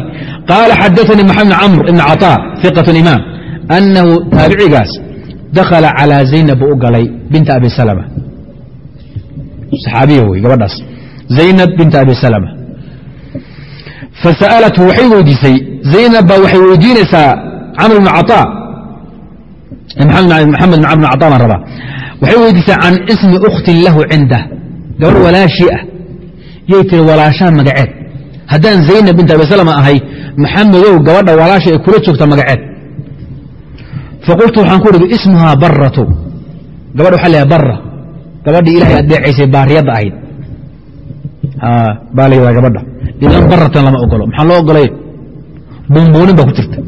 Speaker 1: qaala xadaثanii mxamed bn camr ibn caطاء iqaة imaam anahu taabicigaas dakhala calىa zaynab buu u galay binta abi salma saxaabiya wey gabadhaas zaynab binta abi salma fasa'alathu waxay weydiisay zaynab baa waxay weydiinaysaa camr bn caطaa maxamed bn camr bn caطaa baan rabaa waxay weydiisaa can ismi ukhtin lahu cindah gabadh walaashii ah yay tiri walaashaa magaceed. Haddaan zaynab binta abi salma ahay maxamedow gabadha walaasha ay kula joogta magaceed. Faqultu waxaan ku idhi ismuhaa baratu gabadha waxa laha bara gabadhii ilahay adeecaysay baariyadda ahayd. Baa la yidhahda gabadha. Idan baratan lama ogolo. Maxaan loo ogolay? Buunbuunin baa ku jirta.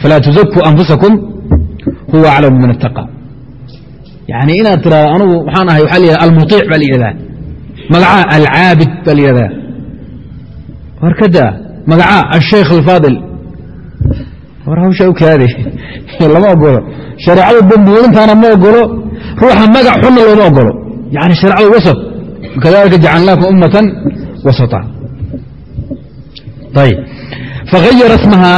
Speaker 1: Falaa tuzakuu anfusakum huwa aclamu min attaqa. Yani inaad tiraado anugu waxaan ahay waxaa la yihahda almuiic baa la yidhahdaa magacaa alcaabid baa la yidhahdaa warkada magacaa ashaykh alfaadil war hawsha u kaade lama ogolo shareecada bambuurintaana ma ogolo ruuxa magac xunna looma ogolo yani shareecada wasat kadalika jacalnaakum ummatan wasata ayb faayara smaha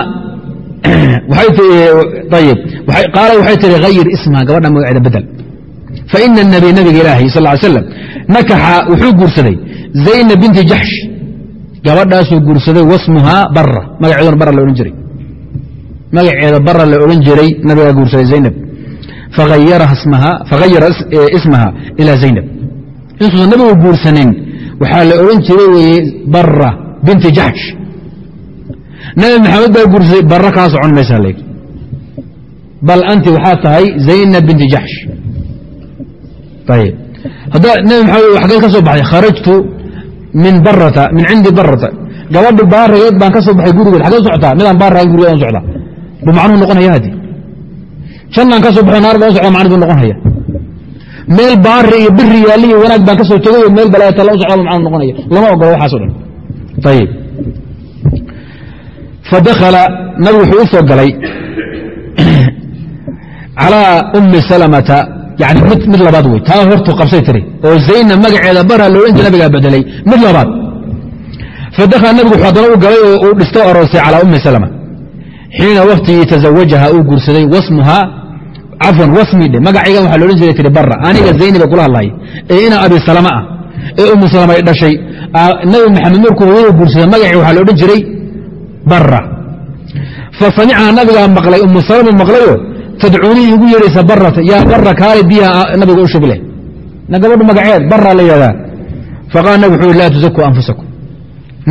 Speaker 1: qaala waxay tihi hayir ismaha gabadha magaceeda bedel faina الnabiy nabiga ilaahi sal ly slam nakaxa wuxuu guursaday zaynab binti jaxsh gabadhaasuu guursaday wasmuhaa bara magaceeduna bara la odhan jiray. Magaceeda bara la odhan jiray nabigaa guursaday zaynab. Faayara ismaha ilaa zaynab. Intuusan nabigu guursanin waxaa la odhan jiray weye bara binti jaxsh nabi maxamed baa guursaday bara kaa socon maysaa l bal anti waxaa tahay zaynab binti jaxsh ayb xagee ka soo baxday kharajtu min cindi barata gabadhi baarageed baan ka soo baxay gurigeed xagee socotaa midaan baarahayn gurigeed socda bu macnuhu noqonaya hadi jannaan ka soo baxo naar baan socda macnu buu noqon haya meel baari iyo biri yaali iyo wanaag baan ka soo tegayo meel balaayata la socda macnu noqonaya. Lama ogolo waxaaso dhan. Ayib fadakhala nabigu wuxuu u soo galay <clears throat> calaa ummi salamata yani mid mid labaad wey taa hortu qabsay tiri. Oo zaynab magaceeda bara loohan jira nabigaa bedelay. Mid labaad. Fadakhala nabigu haddana u galay oo uu dhisto aroosay calaa ummi salama. Xiina waktigii tazawajaha uu guursaday wasmuhaa cafwan wasmi dhe. Magacaygan waxa loodhan jiray tiri bara aniga zayniba kula hadlaya ee ina abi salama ah. Ee ummu salama ay dhashay. Nabi maxamed markuu hooyada guursaday magacii waxaa loodhan jiray bara fa samicaha nabigaa maqlay ummu salama maqlayo tadcuunii igu yeedhaysa barata yaa bara kaale biyaha nabiga u shuble na gabadhu magaceed bara la yihahdaa faqaala nabig wuxuu laa tusakuu anfusakum.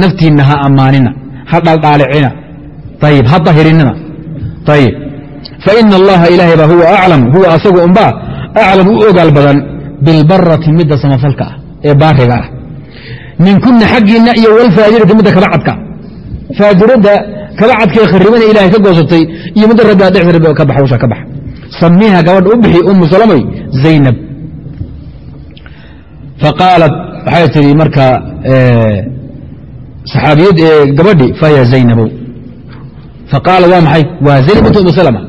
Speaker 1: Naftiinna ha ammaanina ha dhaldhaalicina. Ayib ha dahirinina. Ayib faina allaha ilaahay baa huwa aclam huwa asagu unbaa aclam u ogaal badan bilbarati midda samafalka ah ee baariga ah. Minkuna xaggiinna iyo walfaajirati midda kabacadka faajiradda kabacadkae kharibana ilahay ka goosatay iyo midda rabbi adexda rabbi ka baxa wsha ka baxa. Samiiha gabadha u bixi umu salamay zaynab. Faqaalat waxay tihi marka saxaabiyad ee gabadhi fahiya zaynabow faqaala waa maxay? Waa zaynab bintu umu salama.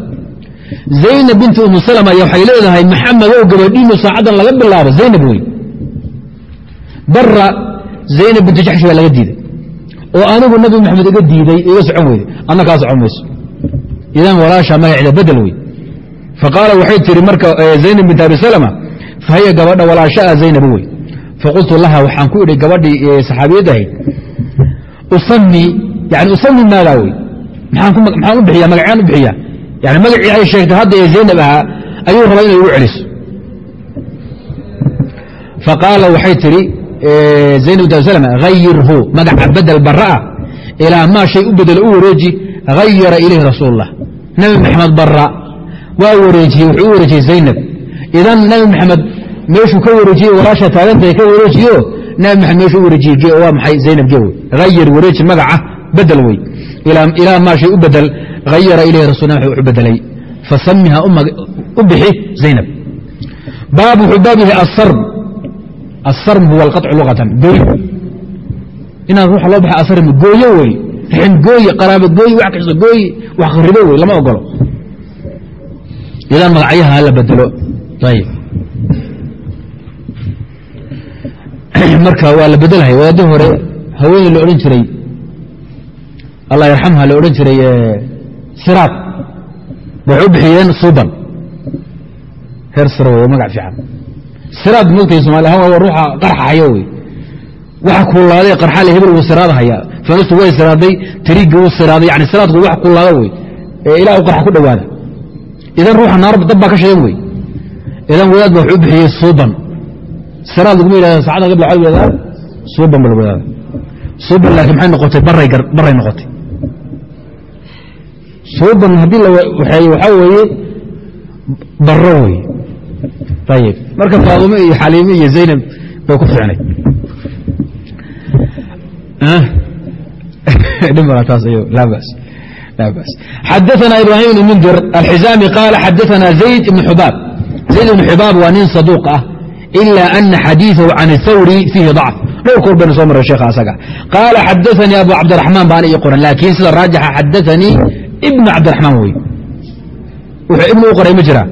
Speaker 1: Zaynab bintu umu salama waxay leedahay maxamedow gabadhiinu saacaddan laga bilaabo zaynab wey bara zaynab bintu jaxshi baa laga diiday oo anigu nabi maxamed iga diiday iga socon weyde adna kaa socon mayso idan walaasha magaceeda bedel wey faqaala waxay tihi marka zaynab bint abi salama fahiya gabadha walaashaa zaynab wey faqultu laha waxaan ku idhi gabadhii saxaabiyad ahayd usami yani usami maadaa wey maxaan u bixiya magacaan u bixiya yani magacii ay sheegtay hadda ee zaynab ahaa ayuu rabaa inay ugu celiso faqaala waxay tihi abi salama hayirhu magaca bedel bara'a ilaa maa shay u bedelo u wareeji hayara ilayhi rasuul nabi maxamed bara waa wareejiyey wuxuu u wareejiyey zaynab. Idan nabi maxamed meeshuu ka wareejiyey walaasha taagantay ka wareejiyo nabi maxamed meeshuu u wareejiyey waa maxay zaynab ge wey? Hayir wareeji magaca bedel wey. Ilaa maa shay u bedel hayara ilayhi rasul wuxuu bedelay. Fasamiha u bixi zaynab. Baab wuxuu baab yahay asarm huwa alqaطcu luqatan gooy inaad ruuxa loo baxa asarm gooyo wey rixin gooye qaraabo gooye wax kasta gooye wax kharibo wey lama ogolo idan magacyaha la bedelo ayib marka waa la bedelhay wadaadii hore haweeney la odhan jiray allah yarxamha la odhan jiray siraad waxay u bixiyeen suuban heer wey magac fiican siraad moogtay somali ahaan waa ruuxa qarxahayo wey. Waxa kuulaaday qarxale hebel wuu siraada hayaa. Way siraaday tariigga wuu siraaday yani siraadku wax kuulaada wey. Ee ilaa u qarxa ku dhowaada. Idan ruuxa naar dab baa ka shidan wey. Idan wadaad ba waxuu bixiyey suuban. Siraad laguma yidhahda saacada gabla waxa yidhahdaa suuban ba lagu yidhahda suuban laakiin maxay noqotay? Baray noqotay. Suuban haddii la waxeeye waxaa weeye baro wey ayib marka faadume iyo xaliime iyo zaynab bay ku fiicnay xadaana ibrahim ibn mundir alxizaami qaala xadaana zayd ibn xubaab zayd ibn xubaab waa nin saduuq ah ila ana xadiiثahu can اthawri fiihi dacf dhowr koor baynu soo maray sheekha asaga qaala xadaanii abu cabdiraxmaan baana ii qoran laakiin sida raajixa xadaanii ibnu cabdiraxmaan wey wuxuu ibnu u qoray ma jiraa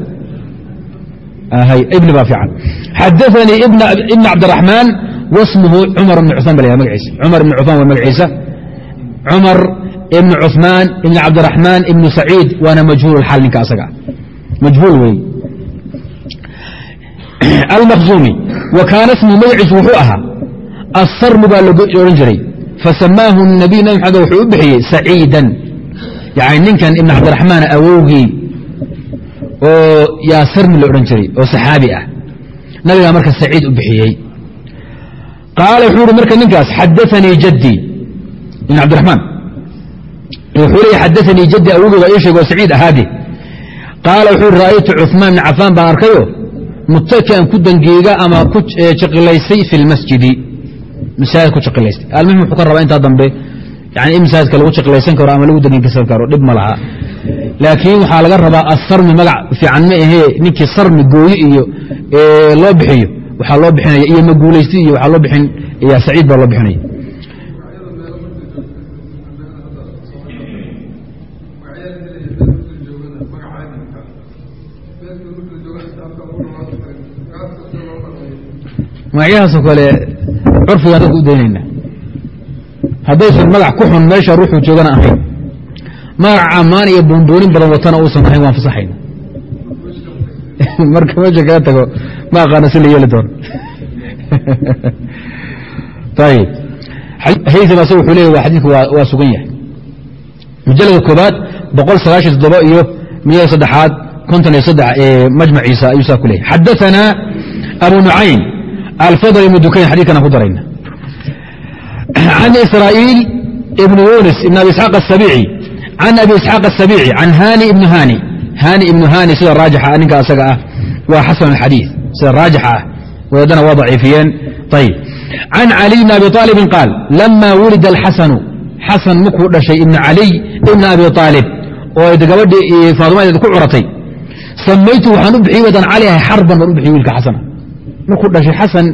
Speaker 1: ibn ba iican xadaanii ibn cabdiraxmaan wasmuhu cumar ibn cumaan ba magaciisa cumar ibn cumaan waa magaciisa cumar ibn cumaan ibn cabdiraxmaan ibn saciid waana majhuul xal ninka asaga majhuul wey almakhzuumi wa kaana ismuhu magaciisu wuxuu ahaa asarmu baa la odhan jiray fasamaahu nabiy nabi maxamed wuxuu u bixiyey saciidan yani ninkan ibn cabdiraxmaan awowgii oo yaa sarmi la odhan jiray oo saxaabi ah. Nabigaa marka saciid u bixiyey. Qaala wuxuu ihi marka ninkaas xadaanii jaddii ibn cabdiraxmaan. Wuxuu leeya xadaanii jaddii baa ii sheeg saciid ahaade qaala wuxuu ra'aytu cuثmaan ibn cafaan baan arkayo mutakian ku dangeega ama ku jaqilaysay fi lmasjidi masaajid ku jaqilaystay. Almuhim wuxuu ka rabaa intaa dambe yani in masaajidka lagu jaqilaysan karo ama lagu dangeegsan karo dhib ma laha laakiin waxaa laga rabaa asarmi magac fiican ma ahee ninkii sarmi gooye iyo loo bixiyo. Waxaa loo bixinaya iyo maguulaysti iyo waxaa loo bixin saciid baa loo bixinaya. Magacyahaasoo kale curfigaan dadka u daynayna haddaysan magac ku xun meesha ruuxuu joogana ahayn magac ammaan iyo buunbuunin badan watana uusan ahayn waan fasaxayna <laughs> marka meesha kaga tago ma aqaana si la yeeli doono. Ayib haytham asag wuxuu leeya waa xadiidku waa sugan yahay. Mujalladka koobaad boqol sagaashan toddoba iyo miyada saddexaad konton iyo saddex majmaciisa ayuu saa ku leeyahy xadaثana abu nucaym alfadl ibnu dukayn xadidkana ku darayna. <clears throat> Can israa'iil ibn yunis ibn abi isxaaq asabici can abi isxaaq asabici can hani ibnu hani hani ibnu hani sida raajixa ninka asaga ah waa xasan alxadiid sida raajixa ah wadaadana waa daciifiyeen ayib can caliy bn abi aalibin qaal lama wulida alxasanu xasan markuu dhashay ibn caliy ibna abi aalib oo gabadhii faadimadeed ku curatay samaytu waxaan u bixiyey wadan cali ahay xarban baan u bixiyey wiilka xasana markuu dhashay xasan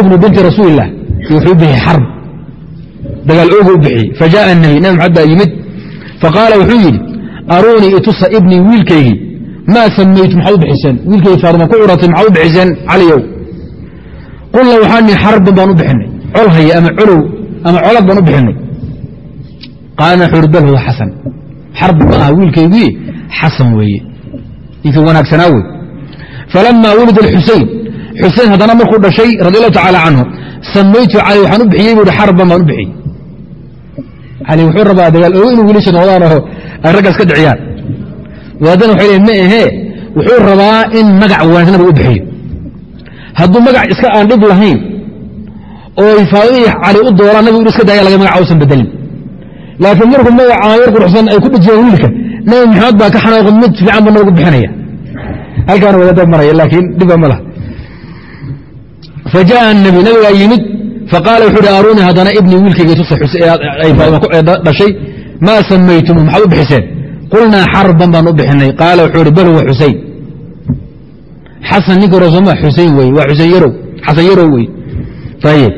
Speaker 1: ibnu binti rasuulilah wuxuu u bixiyey xarb dagaal ooga u bixiyey fajaءa nabi nabi maxamed baa yimid. Faqaala wuxuu yidhi aruunii itusa ibnii wiilkaygii maa samaytu maxaad u bixiseen? Wiilkaygi faadima ku curatay maxaad u bixiseen? Caliyow. Qulna waxaan nihi xarban baan u bixinay. Col haya ama colow ama colad baan u bixinay. Qaalna wuxuu ihi bal huwa xasan. Xarb ma aha wiilkaygii xasan weeye. Ninkii wanaagsanaa wey falama wulida xusein xusein haddana markuu dhashay radi allahu tacaala canhu samaytu cali waxaan u bixiyey buu hi xarban baan u bixiyey ali wuxuu rabaa dagaal ogo inuu wiilasha noqdaanoo ay raggaas ka dhiciyaan. Waadana waxay leein ma ahee wuxuu rabaa in magac wanaagsanaba u bixiyo hadduu magac iska aan dhib lahayn oo faadadii cali u doolaan nabigu in iska daaya laga magaca uusan bedelin. Laakiin marku magaca yar quruxsan ay ku dhijiyaan wiilka nabi maxamed baa ka xanaaqo mid fiican buu nabigu bixinaya. Halkaana wada dab maraya laakiin dhiba ma laha. Fa jaa nabi nabigaa yimid faqaala wuxuu hi aruuni haddana ibnii wiilkaygadhashay maa samaytumu maxaad u bixiseen qulnaa xarban baan u bixinay qaala wuxuu hi bal huwa xusayn xasan ninka hore sooma xusayn wey waa xusayn yarow xasan yarow wey ayib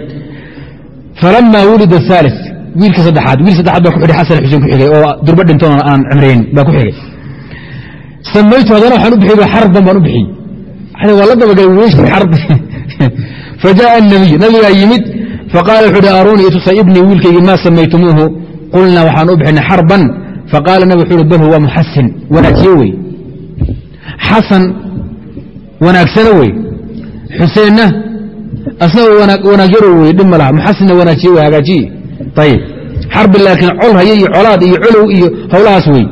Speaker 1: falamaa wulida aali wiilka saddexaad wiil saddexaad baa ku xidhay xasan xusein ku xigay oo durbo dhintoon aan cimrayn baa ku xigay samaytu haddana waxaan u bixiyy xarban baan u bixiyey waa la dabagalay weysi xarbi fa jaaa nabigaa yimid faqaala wuxu uhi aruunii itusa ibnii wiilkaygii maa samaytumuuhu qulnaa waxaan u bixinay xarban faqaala nabig wuxu uhi bal huwa muxasin wanaajiye wey xasan wanaagsana wey xuseenna asna wanaagyaro wey dhib ma laha muxasinna wanaajiye wey hagaajiye ayib xarbi laakiin col haya iyo colaad iyo colow iyo howlahaas wey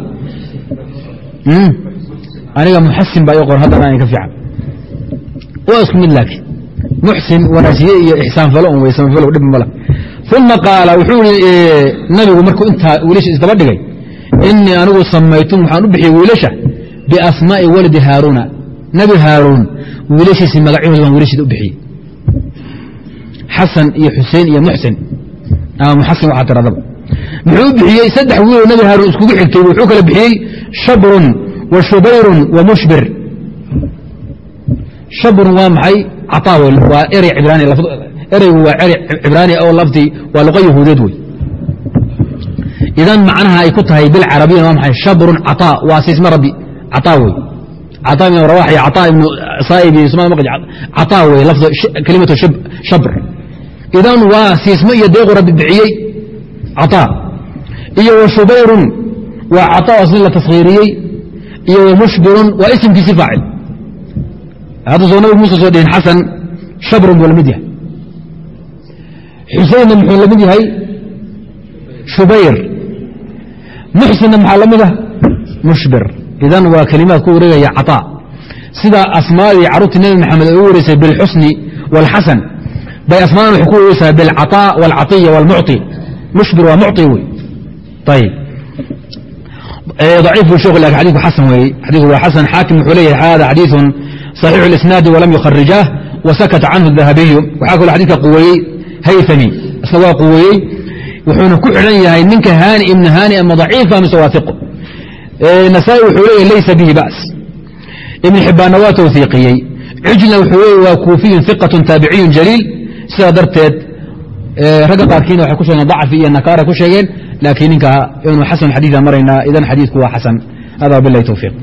Speaker 1: aniga muxasin baa ii qor haddana an ka fiican waa isku mid laakiin muxsin wanaajiye iyo ixsaan falo un wey samafalow dhib ma lah uma qaala wuxuu ihi nabigu markuu intaa wiilasha isdaba dhigay inii anigu samaytum waxaan u bixiyey wiilasha biasmaa'i waladi haaruuna nebi haaruun wiilashiisii magacyahooda baan wiilashiida u bixiyey. Xasan iyo xuseen iyo muxsin ama muxasin waxaa tiradaba muxuu u bixiyey saddex wiiloo nebi haaruun iskugu xigtay wuxuu kala bixiyey shabrun wa shubayrun wa mushbir. Shabrun waa maxay cataa waa ereygu waa cibraani oo laftii waa luqa yahuudeed wey idan macnaha ay ku tahay bilcarabiyan waa maxay? Shabrun cataa waa siisma rabbi cataa wey cataa ibn rawax cataa ibnu saa'ib iyo maqaj cataa wey lafda kelimatu shabr. Idan waa siismo iyo deequ rabbi bixiyey cataa iyo wa waa cataa asna la taskhiiriyey iyo wa mushbirun waa isimkiisi faacil hadda soo nabi muuse soo dhihin xasan shabrun buu la mid yahay xuseynna muxuu la mid yahay shubayr muxsinna maxaa la mid ah mushbir idan waa kelimaad ku wareegaya caطaa sida asmaadii carruurtii nebi maxamed ay u wareysay bilxusni wاlxasan bay asmaadan waxay ku wareegeysaa bilcaطaa wاlcaiya wاlmucطi mushbir waa mucطi wey ayib ضaciif bu shekh lakin xadiku xasan weeye xadiku waa xasan xaakim wuxuu leeyahay hada xadiiثu صaxiixu اlisnaadi walam yukharijaah wasakata canhu الdahabiyu waxaa kaloo xadidka quweeyey hayثami isna waa quweeyey wuxuuna ku xidhan yahay ninka haani ibna haani ama daciifa mise waa iqo nasaai wuxuu leeyahy laysa bihi ba's ibn xibbaanna waa tawhiiqiyey cijlna wuxuu leeya waa kuufiyun iqatun taabiciyun jaliil sidaa darteed ragga qaarkiina waxay ku sheegeen dacfi iyo nakaara ku sheegeen laakiin ninka inuu xasan xadiiثa maraynaa idan xadiidku waa xasan hada wabilahi towfiiq